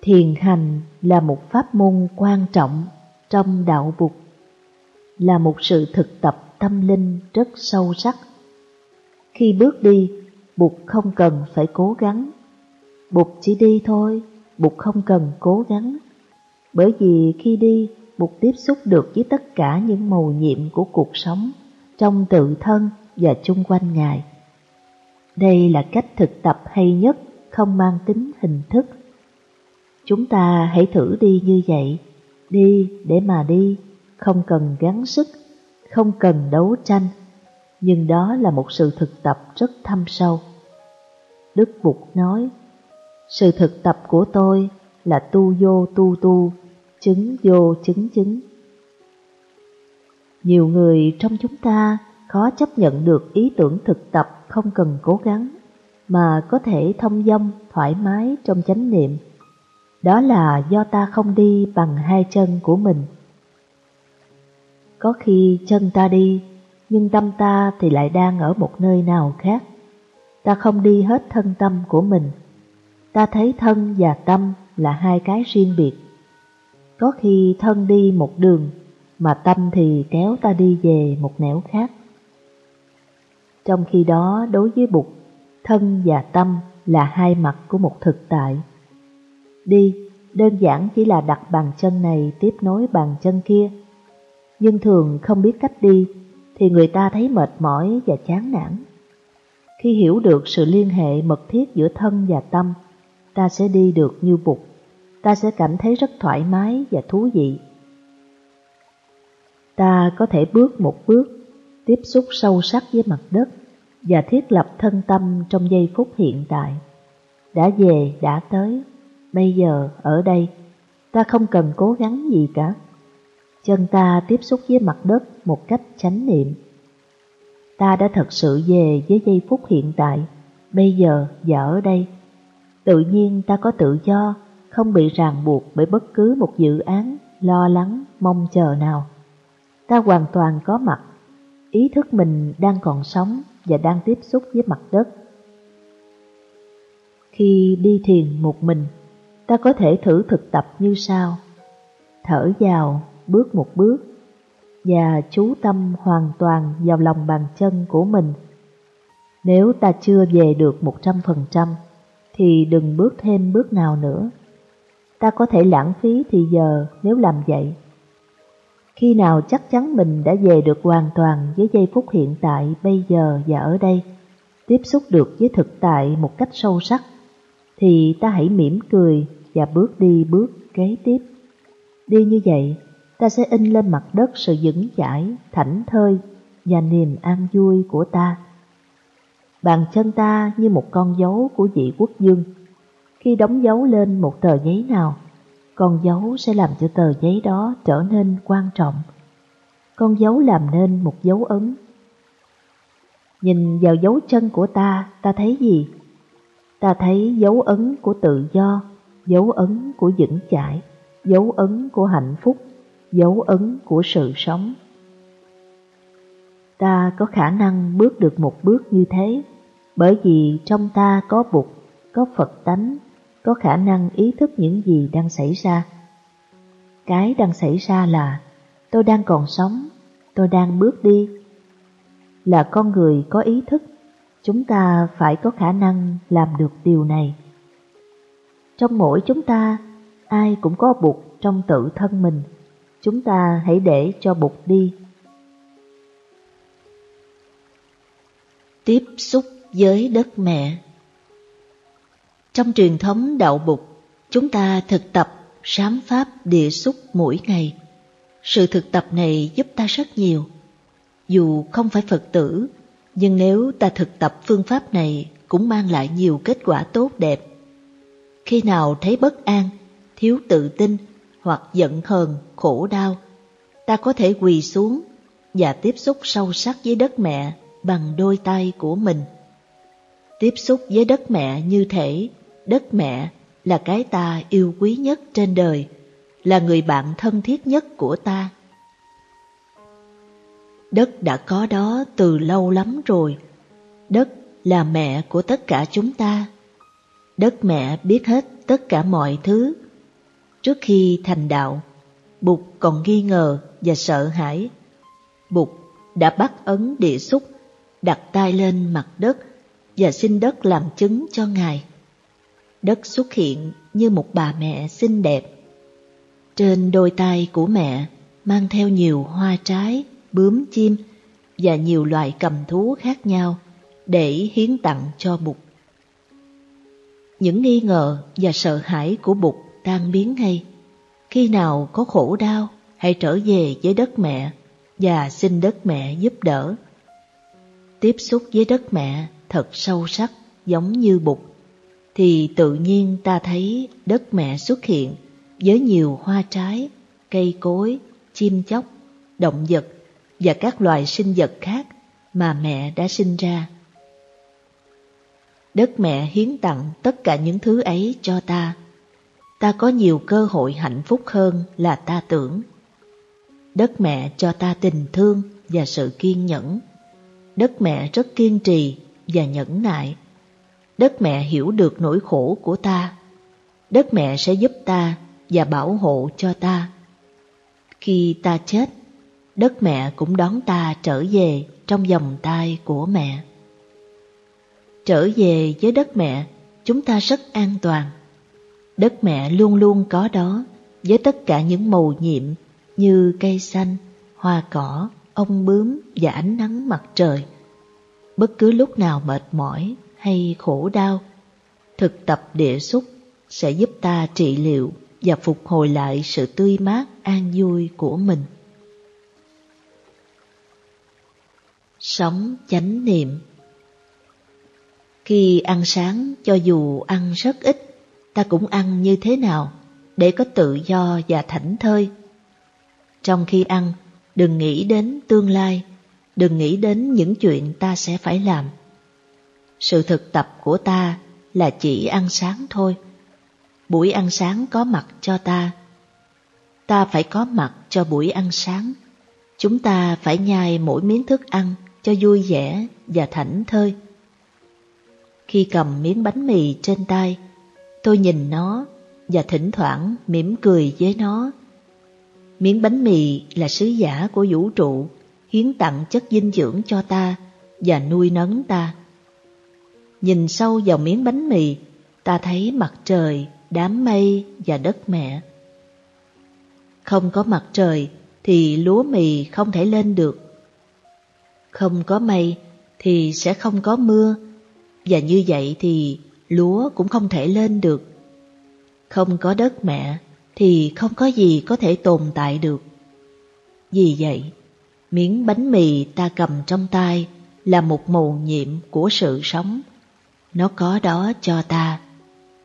Thiền hành là một pháp môn quan trọng trong đạo Phật là một sự thực tập tâm linh rất sâu sắc. Khi bước đi, Bụt không cần phải cố gắng. Bụt chỉ đi thôi, Bụt không cần cố gắng. Bởi vì khi đi, Bụt tiếp xúc được với tất cả những màu nhiệm của cuộc sống trong tự thân và chung quanh Ngài. Đây là cách thực tập hay nhất, không mang tính hình thức. Chúng ta hãy thử đi như vậy, đi để mà đi, không cần gắng sức, không cần đấu tranh, nhưng đó là một sự thực tập rất thâm sâu. Đức Bụt nói, sự thực tập của tôi là tu vô tu tu, chứng vô chứng chứng. Nhiều người trong chúng ta khó chấp nhận được ý tưởng thực tập không cần cố gắng, mà có thể thông dong, thoải mái trong chánh niệm. Đó là do ta không đi bằng hai chân của mình. Có khi chân ta đi, nhưng tâm ta thì lại đang ở một nơi nào khác. Ta không đi hết thân tâm của mình. Ta thấy thân và tâm là hai cái riêng biệt. Có khi thân đi một đường, mà tâm thì kéo ta đi về một nẻo khác. Trong khi đó đối với Bụt, thân và tâm là hai mặt của một thực tại. Đi, đơn giản chỉ là đặt bàn chân này tiếp nối bàn chân kia. Nhưng thường không biết cách đi, thì người ta thấy mệt mỏi và chán nản. Khi hiểu được sự liên hệ mật thiết giữa thân và tâm, ta sẽ đi được như Bụt, ta sẽ cảm thấy rất thoải mái và thú vị. Ta có thể bước một bước tiếp xúc sâu sắc với mặt đất và thiết lập thân tâm trong giây phút hiện tại. Đã về, đã tới, bây giờ, ở đây, ta không cần cố gắng gì cả. Chân ta tiếp xúc với mặt đất một cách chánh niệm. Ta đã thật sự về với giây phút hiện tại, bây giờ và ở đây. Tự nhiên ta có tự do, không bị ràng buộc bởi bất cứ một dự án, lo lắng, mong chờ nào. Ta hoàn toàn có mặt ý thức mình đang còn sống và đang tiếp xúc với mặt đất. Khi đi thiền một mình, ta có thể thử thực tập như sau. Thở vào, bước một bước, và chú tâm hoàn toàn vào lòng bàn chân của mình. Nếu ta chưa về được một trăm phần trăm, thì đừng bước thêm bước nào nữa. Ta có thể lãng phí thì giờ nếu làm vậy. Khi nào chắc chắn mình đã về được hoàn toàn với giây phút hiện tại bây giờ và ở đây, tiếp xúc được với thực tại một cách sâu sắc, thì ta hãy mỉm cười và bước đi bước kế tiếp. Đi như vậy, ta sẽ in lên mặt đất sự vững chãi, thảnh thơi và niềm an vui của ta. Bàn chân ta như một con dấu của vị quốc dương. Khi đóng dấu lên một tờ giấy nào, con dấu sẽ làm cho tờ giấy đó trở nên quan trọng. Con dấu làm nên một dấu ấn. Nhìn vào dấu chân của ta, ta thấy gì? Ta thấy dấu ấn của tự do, dấu ấn của vững chãi, dấu ấn của hạnh phúc, dấu ấn của sự sống. Ta có khả năng bước được một bước như thế, bởi vì trong ta có Bụt, có Phật tánh, có khả năng ý thức những gì đang xảy ra. Cái đang xảy ra là tôi đang còn sống, tôi đang bước đi. Là con người có ý thức, chúng ta phải có khả năng làm được điều này. Trong mỗi chúng ta, ai cũng có bụt trong tự thân mình. Chúng ta hãy để cho bụt đi. Tiếp xúc với đất mẹ trong truyền thống đạo Bụt, chúng ta thực tập sám pháp địa xúc mỗi ngày. Sự thực tập này giúp ta rất nhiều. Dù không phải Phật tử, nhưng nếu ta thực tập phương pháp này cũng mang lại nhiều kết quả tốt đẹp. Khi nào thấy bất an, thiếu tự tin hoặc giận hờn, khổ đau, ta có thể quỳ xuống và tiếp xúc sâu sắc với đất mẹ bằng đôi tay của mình. Tiếp xúc với đất mẹ như thể đất mẹ là cái ta yêu quý nhất trên đời, là người bạn thân thiết nhất của ta. Đất đã có đó từ lâu lắm rồi. Đất là mẹ của tất cả chúng ta. Đất mẹ biết hết tất cả mọi thứ Trước khi thành đạo, Bụt còn nghi ngờ và sợ hãi. Bụt đã bắt ấn địa xúc, đặt tay lên mặt đất và xin đất làm chứng cho Ngài. Đất xuất hiện như một bà mẹ xinh đẹp. Trên đôi tay của mẹ mang theo nhiều hoa trái, bướm chim và nhiều loài cầm thú khác nhau để hiến tặng cho Bụt. Những nghi ngờ và sợ hãi của Bụt tan biến ngay. Khi nào có khổ đau, hãy trở về với đất mẹ và xin đất mẹ giúp đỡ. Tiếp xúc với đất mẹ thật sâu sắc giống như Bụt, thì tự nhiên ta thấy đất mẹ xuất hiện với nhiều hoa trái, cây cối, chim chóc, động vật và các loài sinh vật khác mà mẹ đã sinh ra. Đất mẹ hiến tặng tất cả những thứ ấy cho ta. Ta có nhiều cơ hội hạnh phúc hơn là ta tưởng. Đất mẹ cho ta tình thương và sự kiên nhẫn. Đất mẹ rất kiên trì và nhẫn nại. Đất mẹ hiểu được nỗi khổ của ta. Đất mẹ sẽ giúp ta và bảo hộ cho ta. Khi ta chết, đất mẹ cũng đón ta trở về trong vòng tay của mẹ. Trở về với đất mẹ, chúng ta rất an toàn. Đất mẹ luôn luôn có đó với tất cả những màu nhiệm như cây xanh, hoa cỏ, ong bướm và ánh nắng mặt trời. Bất cứ lúc nào mệt mỏi hay khổ đau, thực tập địa xúc sẽ giúp ta trị liệu và phục hồi lại sự tươi mát an vui của mình. Sống chánh niệm Khi ăn sáng, cho dù ăn rất ít, ta cũng ăn như thế nào để có tự do và thảnh thơi. Trong khi ăn, đừng nghĩ đến tương lai, đừng nghĩ đến những chuyện ta sẽ phải làm. Sự thực tập của ta là chỉ ăn sáng thôi. Buổi ăn sáng có mặt cho ta. Ta phải có mặt cho buổi ăn sáng. Chúng ta phải nhai mỗi miếng thức ăn cho vui vẻ và thảnh thơi. Khi cầm miếng bánh mì trên tay, tôi nhìn nó và thỉnh thoảng mỉm cười với nó. Miếng bánh mì là sứ giả của vũ trụ, hiến tặng chất dinh dưỡng cho ta và nuôi nấng ta. Nhìn sâu vào miếng bánh mì, ta thấy mặt trời, đám mây và đất mẹ. Không có mặt trời thì lúa mì không thể lên được không có mây thì sẽ không có mưa, và như vậy thì lúa cũng không thể lên được. Không có đất mẹ thì không có gì có thể tồn tại được. Vì vậy, miếng bánh mì ta cầm trong tay là một mầu nhiệm của sự sống. Nó có đó cho ta,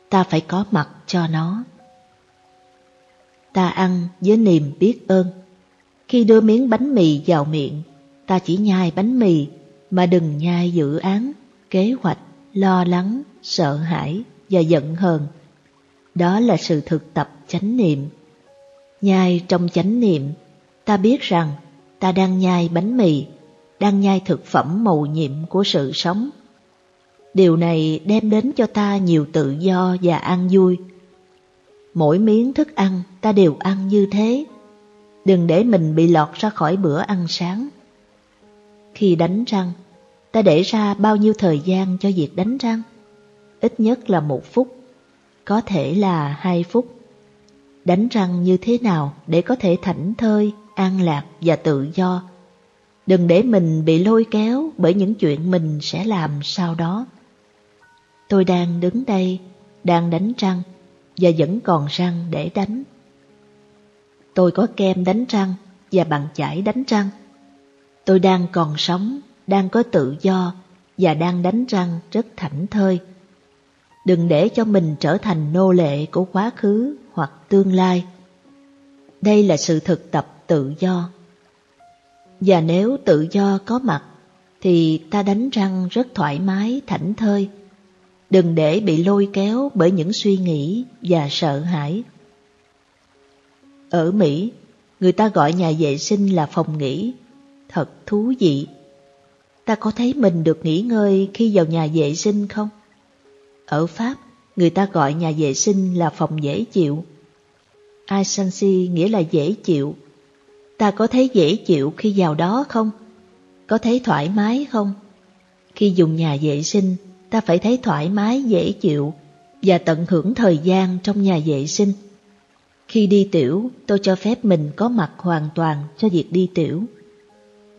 ta phải có mặt cho nó. Ta ăn với niềm biết ơn. Khi đưa miếng bánh mì vào miệng, ta chỉ nhai bánh mì mà đừng nhai dự án, kế hoạch, lo lắng, sợ hãi và giận hờn. Đó là sự thực tập chánh niệm. Nhai trong chánh niệm, ta biết rằng ta đang nhai bánh mì, đang nhai thực phẩm màu nhiệm của sự sống. Điều này đem đến cho ta nhiều tự do và an vui. Mỗi miếng thức ăn ta đều ăn như thế. Đừng để mình bị lọt ra khỏi bữa ăn sáng khi đánh răng, ta để ra bao nhiêu thời gian cho việc đánh răng? Ít nhất là một phút, có thể là hai phút. Đánh răng như thế nào để có thể thảnh thơi, an lạc và tự do? Đừng để mình bị lôi kéo bởi những chuyện mình sẽ làm sau đó. Tôi đang đứng đây, đang đánh răng và vẫn còn răng để đánh. Tôi có kem đánh răng và bàn chải đánh răng. Tôi đang còn sống, đang có tự do và đang đánh răng rất thảnh thơi. Đừng để cho mình trở thành nô lệ của quá khứ hoặc tương lai. Đây là sự thực tập tự do. Và nếu tự do có mặt, thì ta đánh răng rất thoải mái, thảnh thơi. Đừng để bị lôi kéo bởi những suy nghĩ và sợ hãi. Ở Mỹ, người ta gọi nhà vệ sinh là phòng nghỉ thật thú vị. Ta có thấy mình được nghỉ ngơi khi vào nhà vệ sinh không? Ở Pháp, người ta gọi nhà vệ sinh là phòng dễ chịu. Asansi nghĩa là dễ chịu. Ta có thấy dễ chịu khi vào đó không? Có thấy thoải mái không? Khi dùng nhà vệ sinh, ta phải thấy thoải mái, dễ chịu và tận hưởng thời gian trong nhà vệ sinh. Khi đi tiểu, tôi cho phép mình có mặt hoàn toàn cho việc đi tiểu.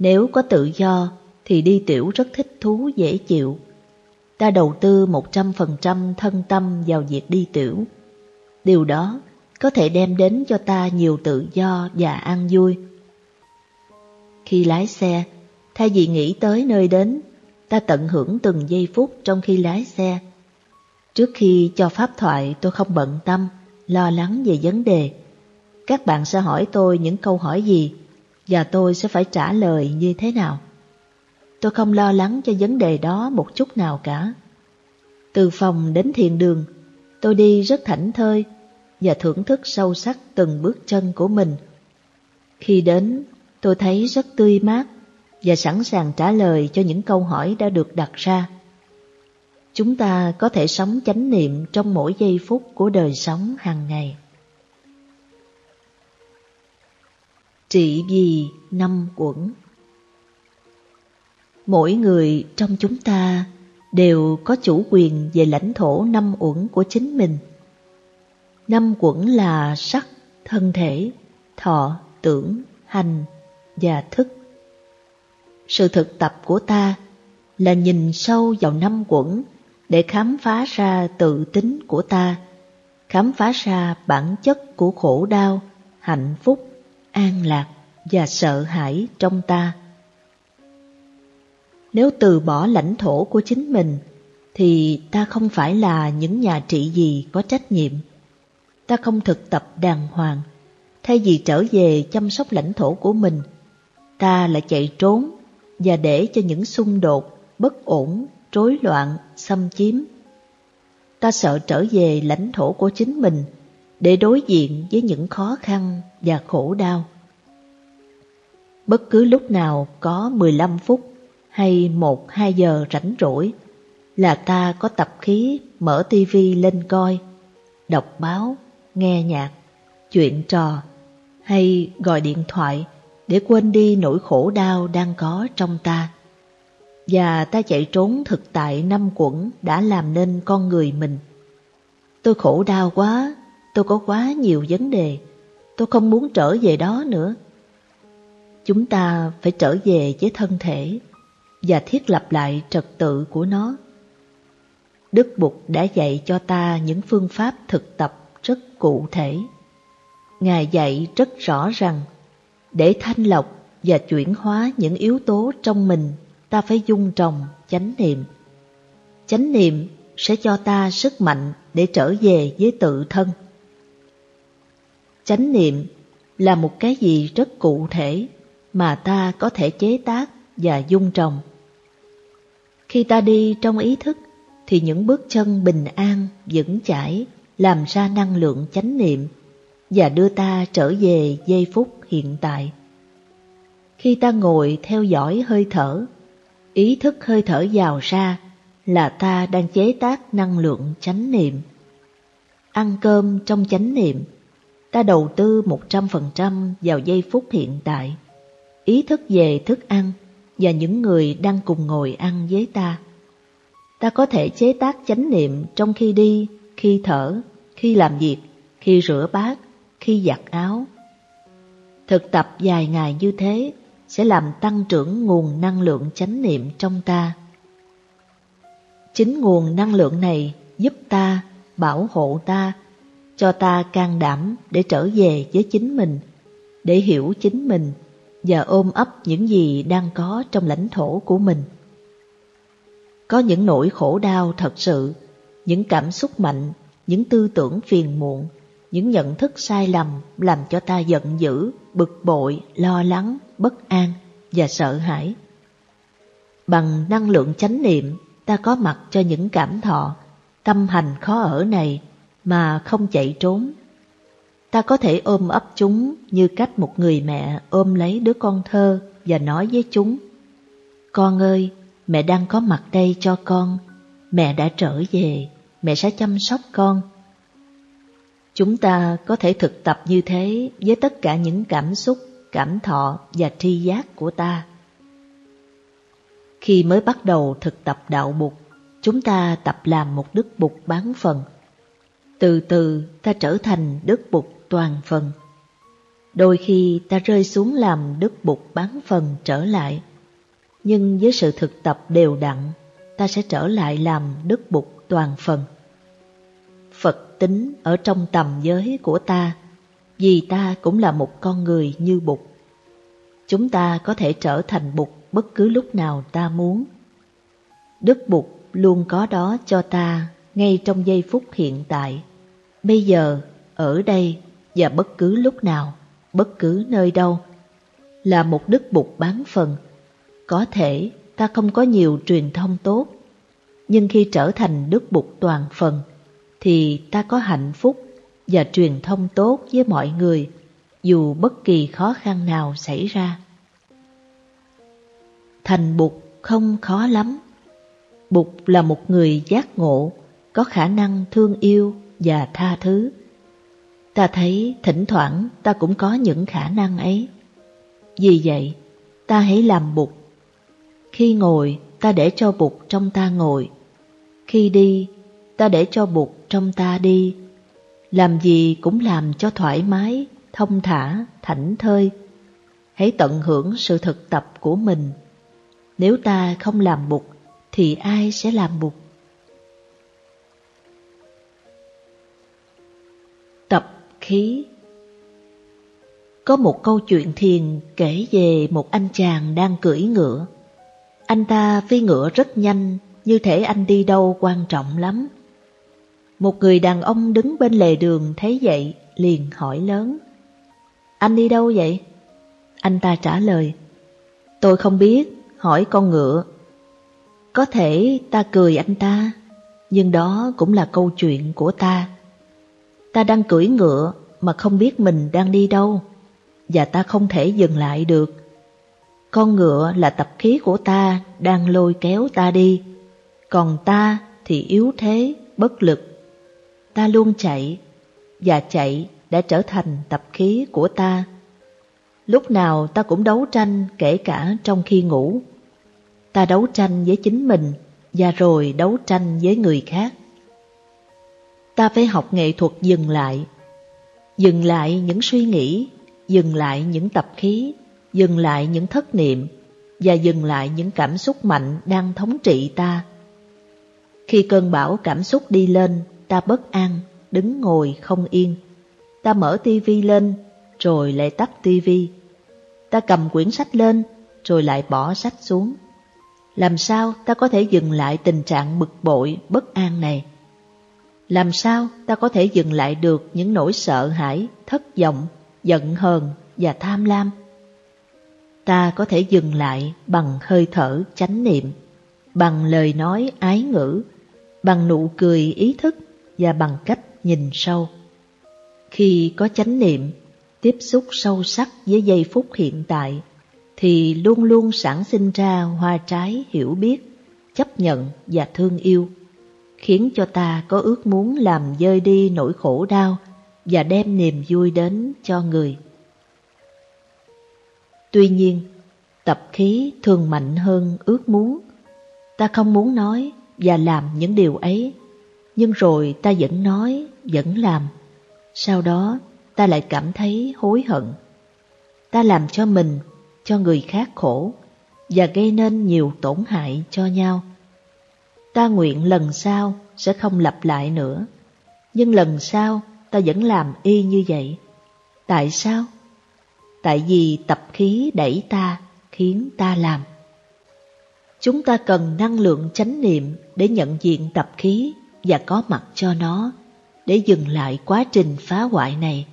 Nếu có tự do, thì đi tiểu rất thích thú, dễ chịu. Ta đầu tư 100% thân tâm vào việc đi tiểu. Điều đó có thể đem đến cho ta nhiều tự do và an vui. Khi lái xe, thay vì nghĩ tới nơi đến, ta tận hưởng từng giây phút trong khi lái xe. Trước khi cho pháp thoại tôi không bận tâm, lo lắng về vấn đề. Các bạn sẽ hỏi tôi những câu hỏi gì và tôi sẽ phải trả lời như thế nào. Tôi không lo lắng cho vấn đề đó một chút nào cả. Từ phòng đến thiền đường, tôi đi rất thảnh thơi và thưởng thức sâu sắc từng bước chân của mình. Khi đến, tôi thấy rất tươi mát và sẵn sàng trả lời cho những câu hỏi đã được đặt ra. Chúng ta có thể sống chánh niệm trong mỗi giây phút của đời sống hàng ngày. Trị vì năm quẩn Mỗi người trong chúng ta đều có chủ quyền về lãnh thổ năm uẩn của chính mình. Năm quẩn là sắc, thân thể, thọ, tưởng, hành và thức. Sự thực tập của ta là nhìn sâu vào năm quẩn để khám phá ra tự tính của ta, khám phá ra bản chất của khổ đau, hạnh phúc, an lạc và sợ hãi trong ta. Nếu từ bỏ lãnh thổ của chính mình, thì ta không phải là những nhà trị gì có trách nhiệm. Ta không thực tập đàng hoàng, thay vì trở về chăm sóc lãnh thổ của mình, ta lại chạy trốn và để cho những xung đột, bất ổn, rối loạn, xâm chiếm. Ta sợ trở về lãnh thổ của chính mình để đối diện với những khó khăn và khổ đau. Bất cứ lúc nào có 15 phút hay một hai giờ rảnh rỗi là ta có tập khí mở tivi lên coi, đọc báo, nghe nhạc, chuyện trò hay gọi điện thoại để quên đi nỗi khổ đau đang có trong ta. Và ta chạy trốn thực tại năm quẩn đã làm nên con người mình. Tôi khổ đau quá, tôi có quá nhiều vấn đề, tôi không muốn trở về đó nữa. Chúng ta phải trở về với thân thể và thiết lập lại trật tự của nó. Đức Bụt đã dạy cho ta những phương pháp thực tập rất cụ thể. Ngài dạy rất rõ rằng để thanh lọc và chuyển hóa những yếu tố trong mình, ta phải dung trồng chánh niệm. Chánh niệm sẽ cho ta sức mạnh để trở về với tự thân. Chánh niệm là một cái gì rất cụ thể mà ta có thể chế tác và dung trồng. Khi ta đi trong ý thức thì những bước chân bình an, vững chãi làm ra năng lượng chánh niệm và đưa ta trở về giây phút hiện tại. Khi ta ngồi theo dõi hơi thở, ý thức hơi thở vào ra là ta đang chế tác năng lượng chánh niệm. Ăn cơm trong chánh niệm, ta đầu tư 100% vào giây phút hiện tại. Ý thức về thức ăn và những người đang cùng ngồi ăn với ta. Ta có thể chế tác chánh niệm trong khi đi, khi thở, khi làm việc, khi rửa bát, khi giặt áo. Thực tập dài ngày như thế sẽ làm tăng trưởng nguồn năng lượng chánh niệm trong ta. Chính nguồn năng lượng này giúp ta, bảo hộ ta, cho ta can đảm để trở về với chính mình, để hiểu chính mình và ôm ấp những gì đang có trong lãnh thổ của mình. Có những nỗi khổ đau thật sự, những cảm xúc mạnh, những tư tưởng phiền muộn, những nhận thức sai lầm làm cho ta giận dữ, bực bội, lo lắng, bất an và sợ hãi. Bằng năng lượng chánh niệm, ta có mặt cho những cảm thọ, tâm hành khó ở này mà không chạy trốn Ta có thể ôm ấp chúng như cách một người mẹ ôm lấy đứa con thơ và nói với chúng Con ơi, mẹ đang có mặt đây cho con, mẹ đã trở về, mẹ sẽ chăm sóc con. Chúng ta có thể thực tập như thế với tất cả những cảm xúc, cảm thọ và tri giác của ta. Khi mới bắt đầu thực tập đạo bục, chúng ta tập làm một đức bục bán phần. Từ từ ta trở thành đức bục toàn phần. Đôi khi ta rơi xuống làm đức bục bán phần trở lại, nhưng với sự thực tập đều đặn, ta sẽ trở lại làm đức bục toàn phần. Phật tính ở trong tầm giới của ta, vì ta cũng là một con người như bục. Chúng ta có thể trở thành bục bất cứ lúc nào ta muốn. Đức bục luôn có đó cho ta ngay trong giây phút hiện tại, bây giờ, ở đây và bất cứ lúc nào, bất cứ nơi đâu. Là một đức bục bán phần, có thể ta không có nhiều truyền thông tốt, nhưng khi trở thành đức bục toàn phần, thì ta có hạnh phúc và truyền thông tốt với mọi người, dù bất kỳ khó khăn nào xảy ra. Thành bục không khó lắm. Bục là một người giác ngộ, có khả năng thương yêu và tha thứ. Ta thấy thỉnh thoảng ta cũng có những khả năng ấy. Vì vậy, ta hãy làm bục. Khi ngồi, ta để cho bục trong ta ngồi. Khi đi, ta để cho bục trong ta đi. Làm gì cũng làm cho thoải mái, thông thả, thảnh thơi. Hãy tận hưởng sự thực tập của mình. Nếu ta không làm bục, thì ai sẽ làm bục? Khí Có một câu chuyện thiền kể về một anh chàng đang cưỡi ngựa. Anh ta phi ngựa rất nhanh, như thể anh đi đâu quan trọng lắm. Một người đàn ông đứng bên lề đường thấy vậy, liền hỏi lớn. Anh đi đâu vậy? Anh ta trả lời. Tôi không biết, hỏi con ngựa. Có thể ta cười anh ta, nhưng đó cũng là câu chuyện của ta. Ta đang cưỡi ngựa mà không biết mình đang đi đâu, và ta không thể dừng lại được. Con ngựa là tập khí của ta đang lôi kéo ta đi, còn ta thì yếu thế, bất lực ta luôn chạy, và chạy đã trở thành tập khí của ta. Lúc nào ta cũng đấu tranh kể cả trong khi ngủ. Ta đấu tranh với chính mình và rồi đấu tranh với người khác. Ta phải học nghệ thuật dừng lại, dừng lại những suy nghĩ, dừng lại những tập khí, dừng lại những thất niệm và dừng lại những cảm xúc mạnh đang thống trị ta. Khi cơn bão cảm xúc đi lên, ta bất an, đứng ngồi không yên. Ta mở tivi lên, rồi lại tắt tivi. Ta cầm quyển sách lên, rồi lại bỏ sách xuống. Làm sao ta có thể dừng lại tình trạng bực bội, bất an này? Làm sao ta có thể dừng lại được những nỗi sợ hãi, thất vọng, giận hờn và tham lam? Ta có thể dừng lại bằng hơi thở chánh niệm, bằng lời nói ái ngữ, bằng nụ cười ý thức và bằng cách nhìn sâu. Khi có chánh niệm, tiếp xúc sâu sắc với giây phút hiện tại, thì luôn luôn sản sinh ra hoa trái hiểu biết, chấp nhận và thương yêu, khiến cho ta có ước muốn làm dơi đi nỗi khổ đau và đem niềm vui đến cho người. Tuy nhiên, tập khí thường mạnh hơn ước muốn. Ta không muốn nói và làm những điều ấy nhưng rồi ta vẫn nói, vẫn làm. Sau đó ta lại cảm thấy hối hận. Ta làm cho mình, cho người khác khổ và gây nên nhiều tổn hại cho nhau. Ta nguyện lần sau sẽ không lặp lại nữa, nhưng lần sau ta vẫn làm y như vậy. Tại sao? Tại vì tập khí đẩy ta, khiến ta làm. Chúng ta cần năng lượng chánh niệm để nhận diện tập khí và có mặt cho nó để dừng lại quá trình phá hoại này.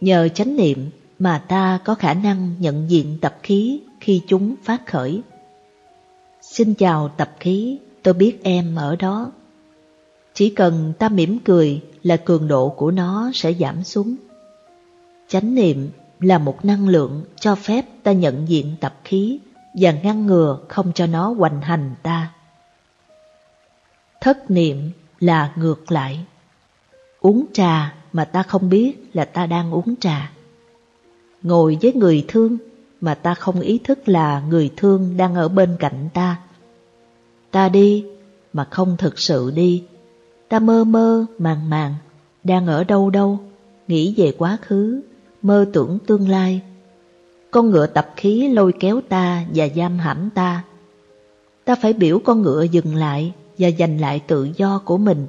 Nhờ chánh niệm mà ta có khả năng nhận diện tập khí khi chúng phát khởi. Xin chào tập khí, tôi biết em ở đó. Chỉ cần ta mỉm cười là cường độ của nó sẽ giảm xuống. Chánh niệm là một năng lượng cho phép ta nhận diện tập khí và ngăn ngừa không cho nó hoành hành ta. Thất niệm là ngược lại. Uống trà mà ta không biết là ta đang uống trà. Ngồi với người thương mà ta không ý thức là người thương đang ở bên cạnh ta. Ta đi mà không thực sự đi. Ta mơ mơ màng màng, đang ở đâu đâu, nghĩ về quá khứ, mơ tưởng tương lai. Con ngựa tập khí lôi kéo ta và giam hãm ta. Ta phải biểu con ngựa dừng lại và giành lại tự do của mình.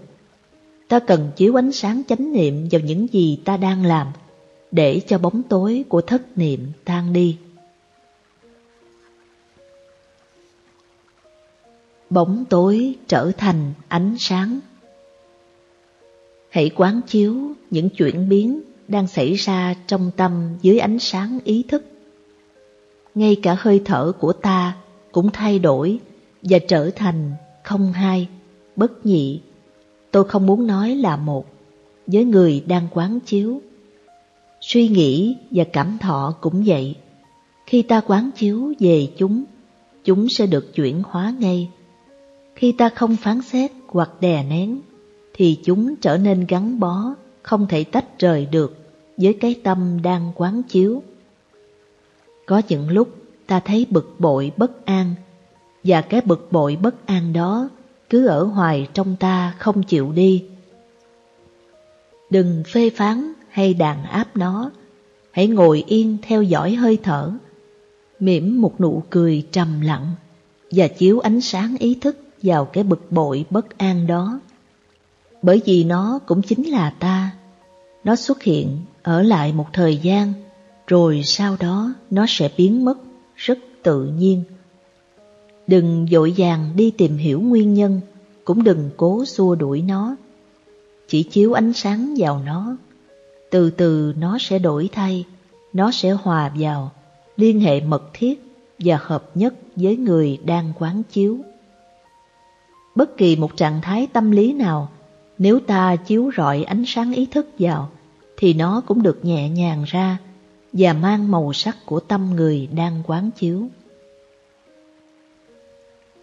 Ta cần chiếu ánh sáng chánh niệm vào những gì ta đang làm, để cho bóng tối của thất niệm tan đi. Bóng tối trở thành ánh sáng. Hãy quán chiếu những chuyển biến đang xảy ra trong tâm dưới ánh sáng ý thức. Ngay cả hơi thở của ta cũng thay đổi và trở thành không hai, bất nhị. Tôi không muốn nói là một với người đang quán chiếu. Suy nghĩ và cảm thọ cũng vậy. Khi ta quán chiếu về chúng, chúng sẽ được chuyển hóa ngay. Khi ta không phán xét hoặc đè nén, thì chúng trở nên gắn bó, không thể tách rời được với cái tâm đang quán chiếu. Có những lúc ta thấy bực bội bất an, và cái bực bội bất an đó cứ ở hoài trong ta không chịu đi. Đừng phê phán hay đàn áp nó, hãy ngồi yên theo dõi hơi thở, mỉm một nụ cười trầm lặng và chiếu ánh sáng ý thức vào cái bực bội bất an đó. Bởi vì nó cũng chính là ta, nó xuất hiện ở lại một thời gian, rồi sau đó nó sẽ biến mất rất tự nhiên. Đừng dội vàng đi tìm hiểu nguyên nhân, cũng đừng cố xua đuổi nó. Chỉ chiếu ánh sáng vào nó, từ từ nó sẽ đổi thay, nó sẽ hòa vào, liên hệ mật thiết và hợp nhất với người đang quán chiếu. Bất kỳ một trạng thái tâm lý nào, nếu ta chiếu rọi ánh sáng ý thức vào, thì nó cũng được nhẹ nhàng ra và mang màu sắc của tâm người đang quán chiếu.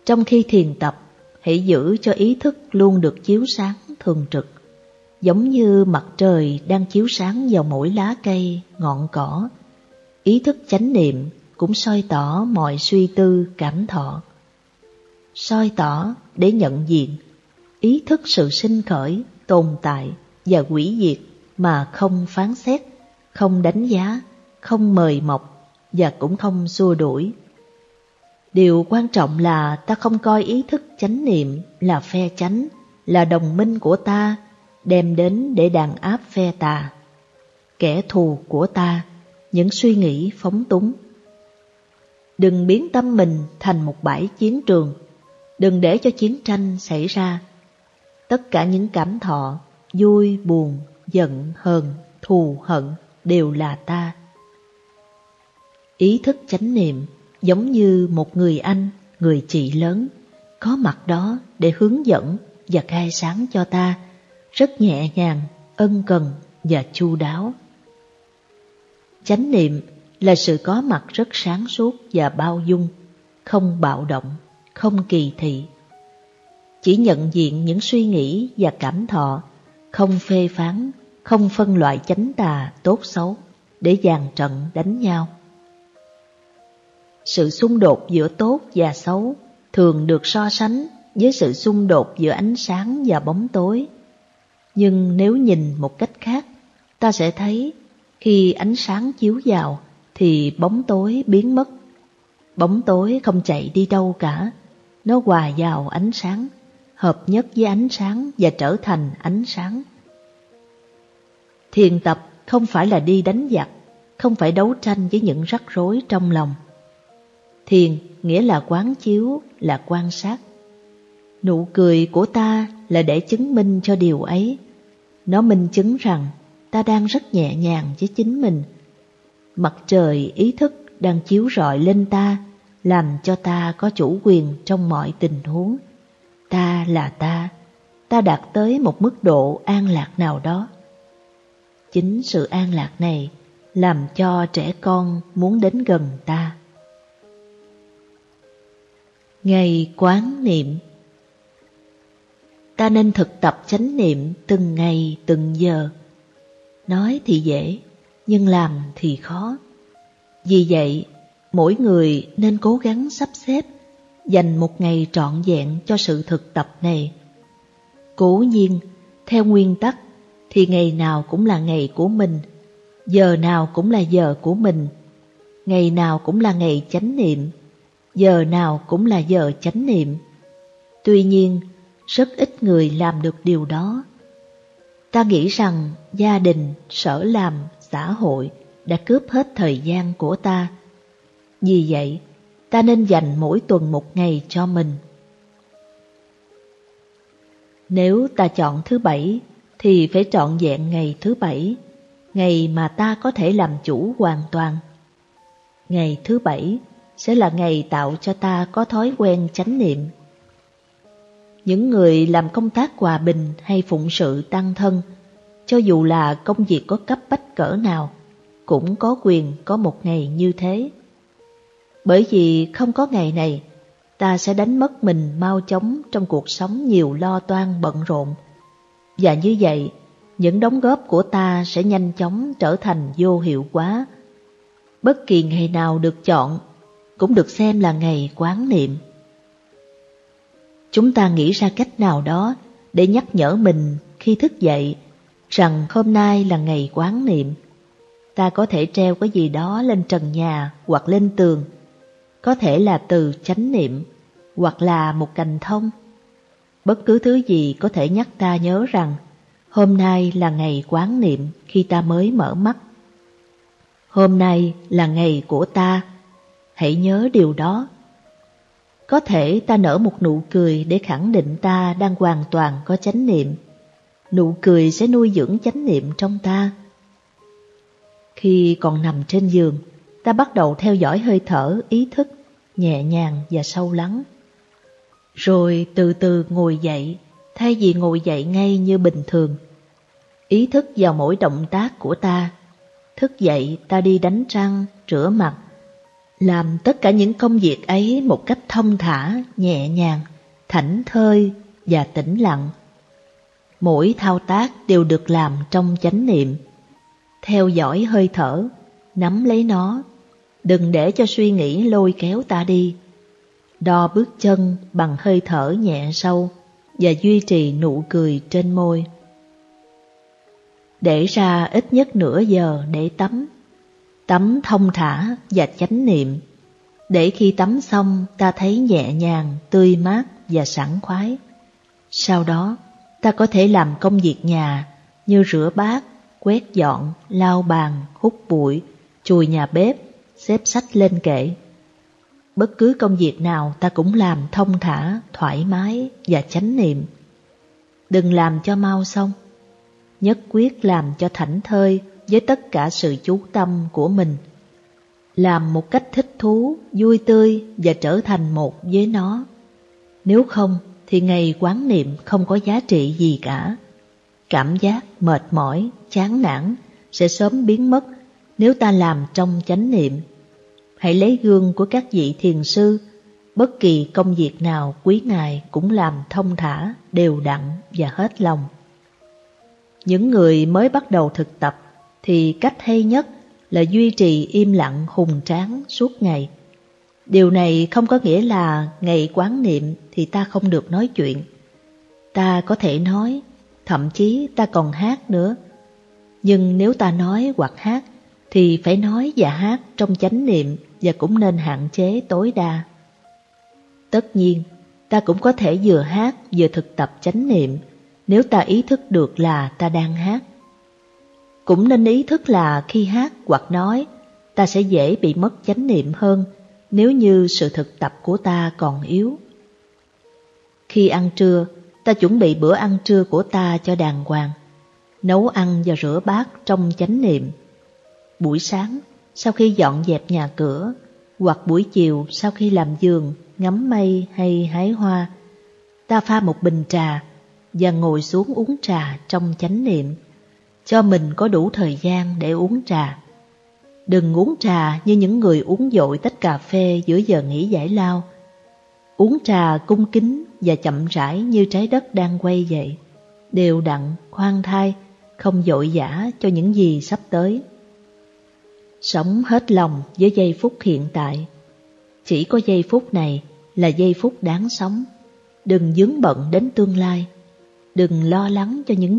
Trong khi thiền tập, hãy giữ cho ý thức luôn được chiếu sáng thường trực, giống như mặt trời đang chiếu sáng vào mỗi lá cây, ngọn cỏ. Ý thức chánh niệm cũng soi tỏ mọi suy tư, cảm thọ. Soi tỏ để nhận diện, ý thức sự sinh khởi, tồn tại và hủy diệt mà không phán xét, không đánh giá, không mời mọc và cũng không xua đuổi. Điều quan trọng là ta không coi ý thức chánh niệm là phe chánh, là đồng minh của ta, đem đến để đàn áp phe tà. Kẻ thù của ta, những suy nghĩ phóng túng. Đừng biến tâm mình thành một bãi chiến trường, đừng để cho chiến tranh xảy ra. Tất cả những cảm thọ, vui, buồn, giận, hờn, thù, hận đều là ta. Ý thức chánh niệm giống như một người anh, người chị lớn, có mặt đó để hướng dẫn và khai sáng cho ta, rất nhẹ nhàng, ân cần và chu đáo. Chánh niệm là sự có mặt rất sáng suốt và bao dung, không bạo động, không kỳ thị. Chỉ nhận diện những suy nghĩ và cảm thọ, không phê phán, không phân loại chánh tà tốt xấu để dàn trận đánh nhau. Sự xung đột giữa tốt và xấu thường được so sánh với sự xung đột giữa ánh sáng và bóng tối. Nhưng nếu nhìn một cách khác, ta sẽ thấy khi ánh sáng chiếu vào thì bóng tối biến mất. Bóng tối không chạy đi đâu cả, nó hòa vào ánh sáng, hợp nhất với ánh sáng và trở thành ánh sáng. Thiền tập không phải là đi đánh giặc, không phải đấu tranh với những rắc rối trong lòng. Thiền nghĩa là quán chiếu, là quan sát. Nụ cười của ta là để chứng minh cho điều ấy. Nó minh chứng rằng ta đang rất nhẹ nhàng với chính mình. Mặt trời ý thức đang chiếu rọi lên ta, làm cho ta có chủ quyền trong mọi tình huống. Ta là ta, ta đạt tới một mức độ an lạc nào đó. Chính sự an lạc này làm cho trẻ con muốn đến gần ta. Ngày quán niệm Ta nên thực tập chánh niệm từng ngày từng giờ nói thì dễ, nhưng làm thì khó. Vì vậy, mỗi người nên cố gắng sắp xếp, dành một ngày trọn vẹn cho sự thực tập này. Cố nhiên, theo nguyên tắc, thì ngày nào cũng là ngày của mình, giờ nào cũng là giờ của mình, ngày nào cũng là ngày chánh niệm, giờ nào cũng là giờ chánh niệm. Tuy nhiên, rất ít người làm được điều đó. Ta nghĩ rằng gia đình, sở làm, xã hội đã cướp hết thời gian của ta. Vì vậy, ta nên dành mỗi tuần một ngày cho mình. Nếu ta chọn thứ bảy, thì phải trọn vẹn ngày thứ bảy, ngày mà ta có thể làm chủ hoàn toàn. Ngày thứ bảy sẽ là ngày tạo cho ta có thói quen chánh niệm. Những người làm công tác hòa bình hay phụng sự tăng thân, cho dù là công việc có cấp bách cỡ nào, cũng có quyền có một ngày như thế. Bởi vì không có ngày này, ta sẽ đánh mất mình mau chóng trong cuộc sống nhiều lo toan bận rộn. Và như vậy, những đóng góp của ta sẽ nhanh chóng trở thành vô hiệu quá. Bất kỳ ngày nào được chọn cũng được xem là ngày quán niệm. Chúng ta nghĩ ra cách nào đó để nhắc nhở mình khi thức dậy rằng hôm nay là ngày quán niệm. Ta có thể treo cái gì đó lên trần nhà hoặc lên tường, có thể là từ chánh niệm hoặc là một cành thông. Bất cứ thứ gì có thể nhắc ta nhớ rằng hôm nay là ngày quán niệm khi ta mới mở mắt. Hôm nay là ngày của ta, hãy nhớ điều đó. Có thể ta nở một nụ cười để khẳng định ta đang hoàn toàn có chánh niệm. Nụ cười sẽ nuôi dưỡng chánh niệm trong ta. Khi còn nằm trên giường, ta bắt đầu theo dõi hơi thở, ý thức, nhẹ nhàng và sâu lắng. Rồi từ từ ngồi dậy, thay vì ngồi dậy ngay như bình thường. Ý thức vào mỗi động tác của ta. Thức dậy ta đi đánh răng, rửa mặt, làm tất cả những công việc ấy một cách thông thả, nhẹ nhàng, thảnh thơi và tĩnh lặng. Mỗi thao tác đều được làm trong chánh niệm. Theo dõi hơi thở, nắm lấy nó, đừng để cho suy nghĩ lôi kéo ta đi. Đo bước chân bằng hơi thở nhẹ sâu và duy trì nụ cười trên môi. Để ra ít nhất nửa giờ để tắm tắm thông thả và chánh niệm, để khi tắm xong ta thấy nhẹ nhàng, tươi mát và sảng khoái. Sau đó, ta có thể làm công việc nhà như rửa bát, quét dọn, lau bàn, hút bụi, chùi nhà bếp, xếp sách lên kệ. Bất cứ công việc nào ta cũng làm thông thả, thoải mái và chánh niệm. Đừng làm cho mau xong, nhất quyết làm cho thảnh thơi với tất cả sự chú tâm của mình. Làm một cách thích thú, vui tươi và trở thành một với nó. Nếu không thì ngày quán niệm không có giá trị gì cả. Cảm giác mệt mỏi, chán nản sẽ sớm biến mất nếu ta làm trong chánh niệm. Hãy lấy gương của các vị thiền sư, bất kỳ công việc nào quý ngài cũng làm thông thả, đều đặn và hết lòng. Những người mới bắt đầu thực tập thì cách hay nhất là duy trì im lặng hùng tráng suốt ngày. Điều này không có nghĩa là ngày quán niệm thì ta không được nói chuyện. Ta có thể nói, thậm chí ta còn hát nữa. Nhưng nếu ta nói hoặc hát thì phải nói và hát trong chánh niệm và cũng nên hạn chế tối đa. Tất nhiên, ta cũng có thể vừa hát vừa thực tập chánh niệm nếu ta ý thức được là ta đang hát. Cũng nên ý thức là khi hát hoặc nói, ta sẽ dễ bị mất chánh niệm hơn nếu như sự thực tập của ta còn yếu. Khi ăn trưa, ta chuẩn bị bữa ăn trưa của ta cho đàng hoàng, nấu ăn và rửa bát trong chánh niệm. Buổi sáng, sau khi dọn dẹp nhà cửa, hoặc buổi chiều sau khi làm giường, ngắm mây hay hái hoa, ta pha một bình trà và ngồi xuống uống trà trong chánh niệm cho mình có đủ thời gian để uống trà. Đừng uống trà như những người uống dội tách cà phê giữa giờ nghỉ giải lao. Uống trà cung kính và chậm rãi như trái đất đang quay dậy đều đặn, khoan thai, không dội dã cho những gì sắp tới. Sống hết lòng với giây phút hiện tại. Chỉ có giây phút này là giây phút đáng sống. Đừng dướng bận đến tương lai. Đừng lo lắng cho những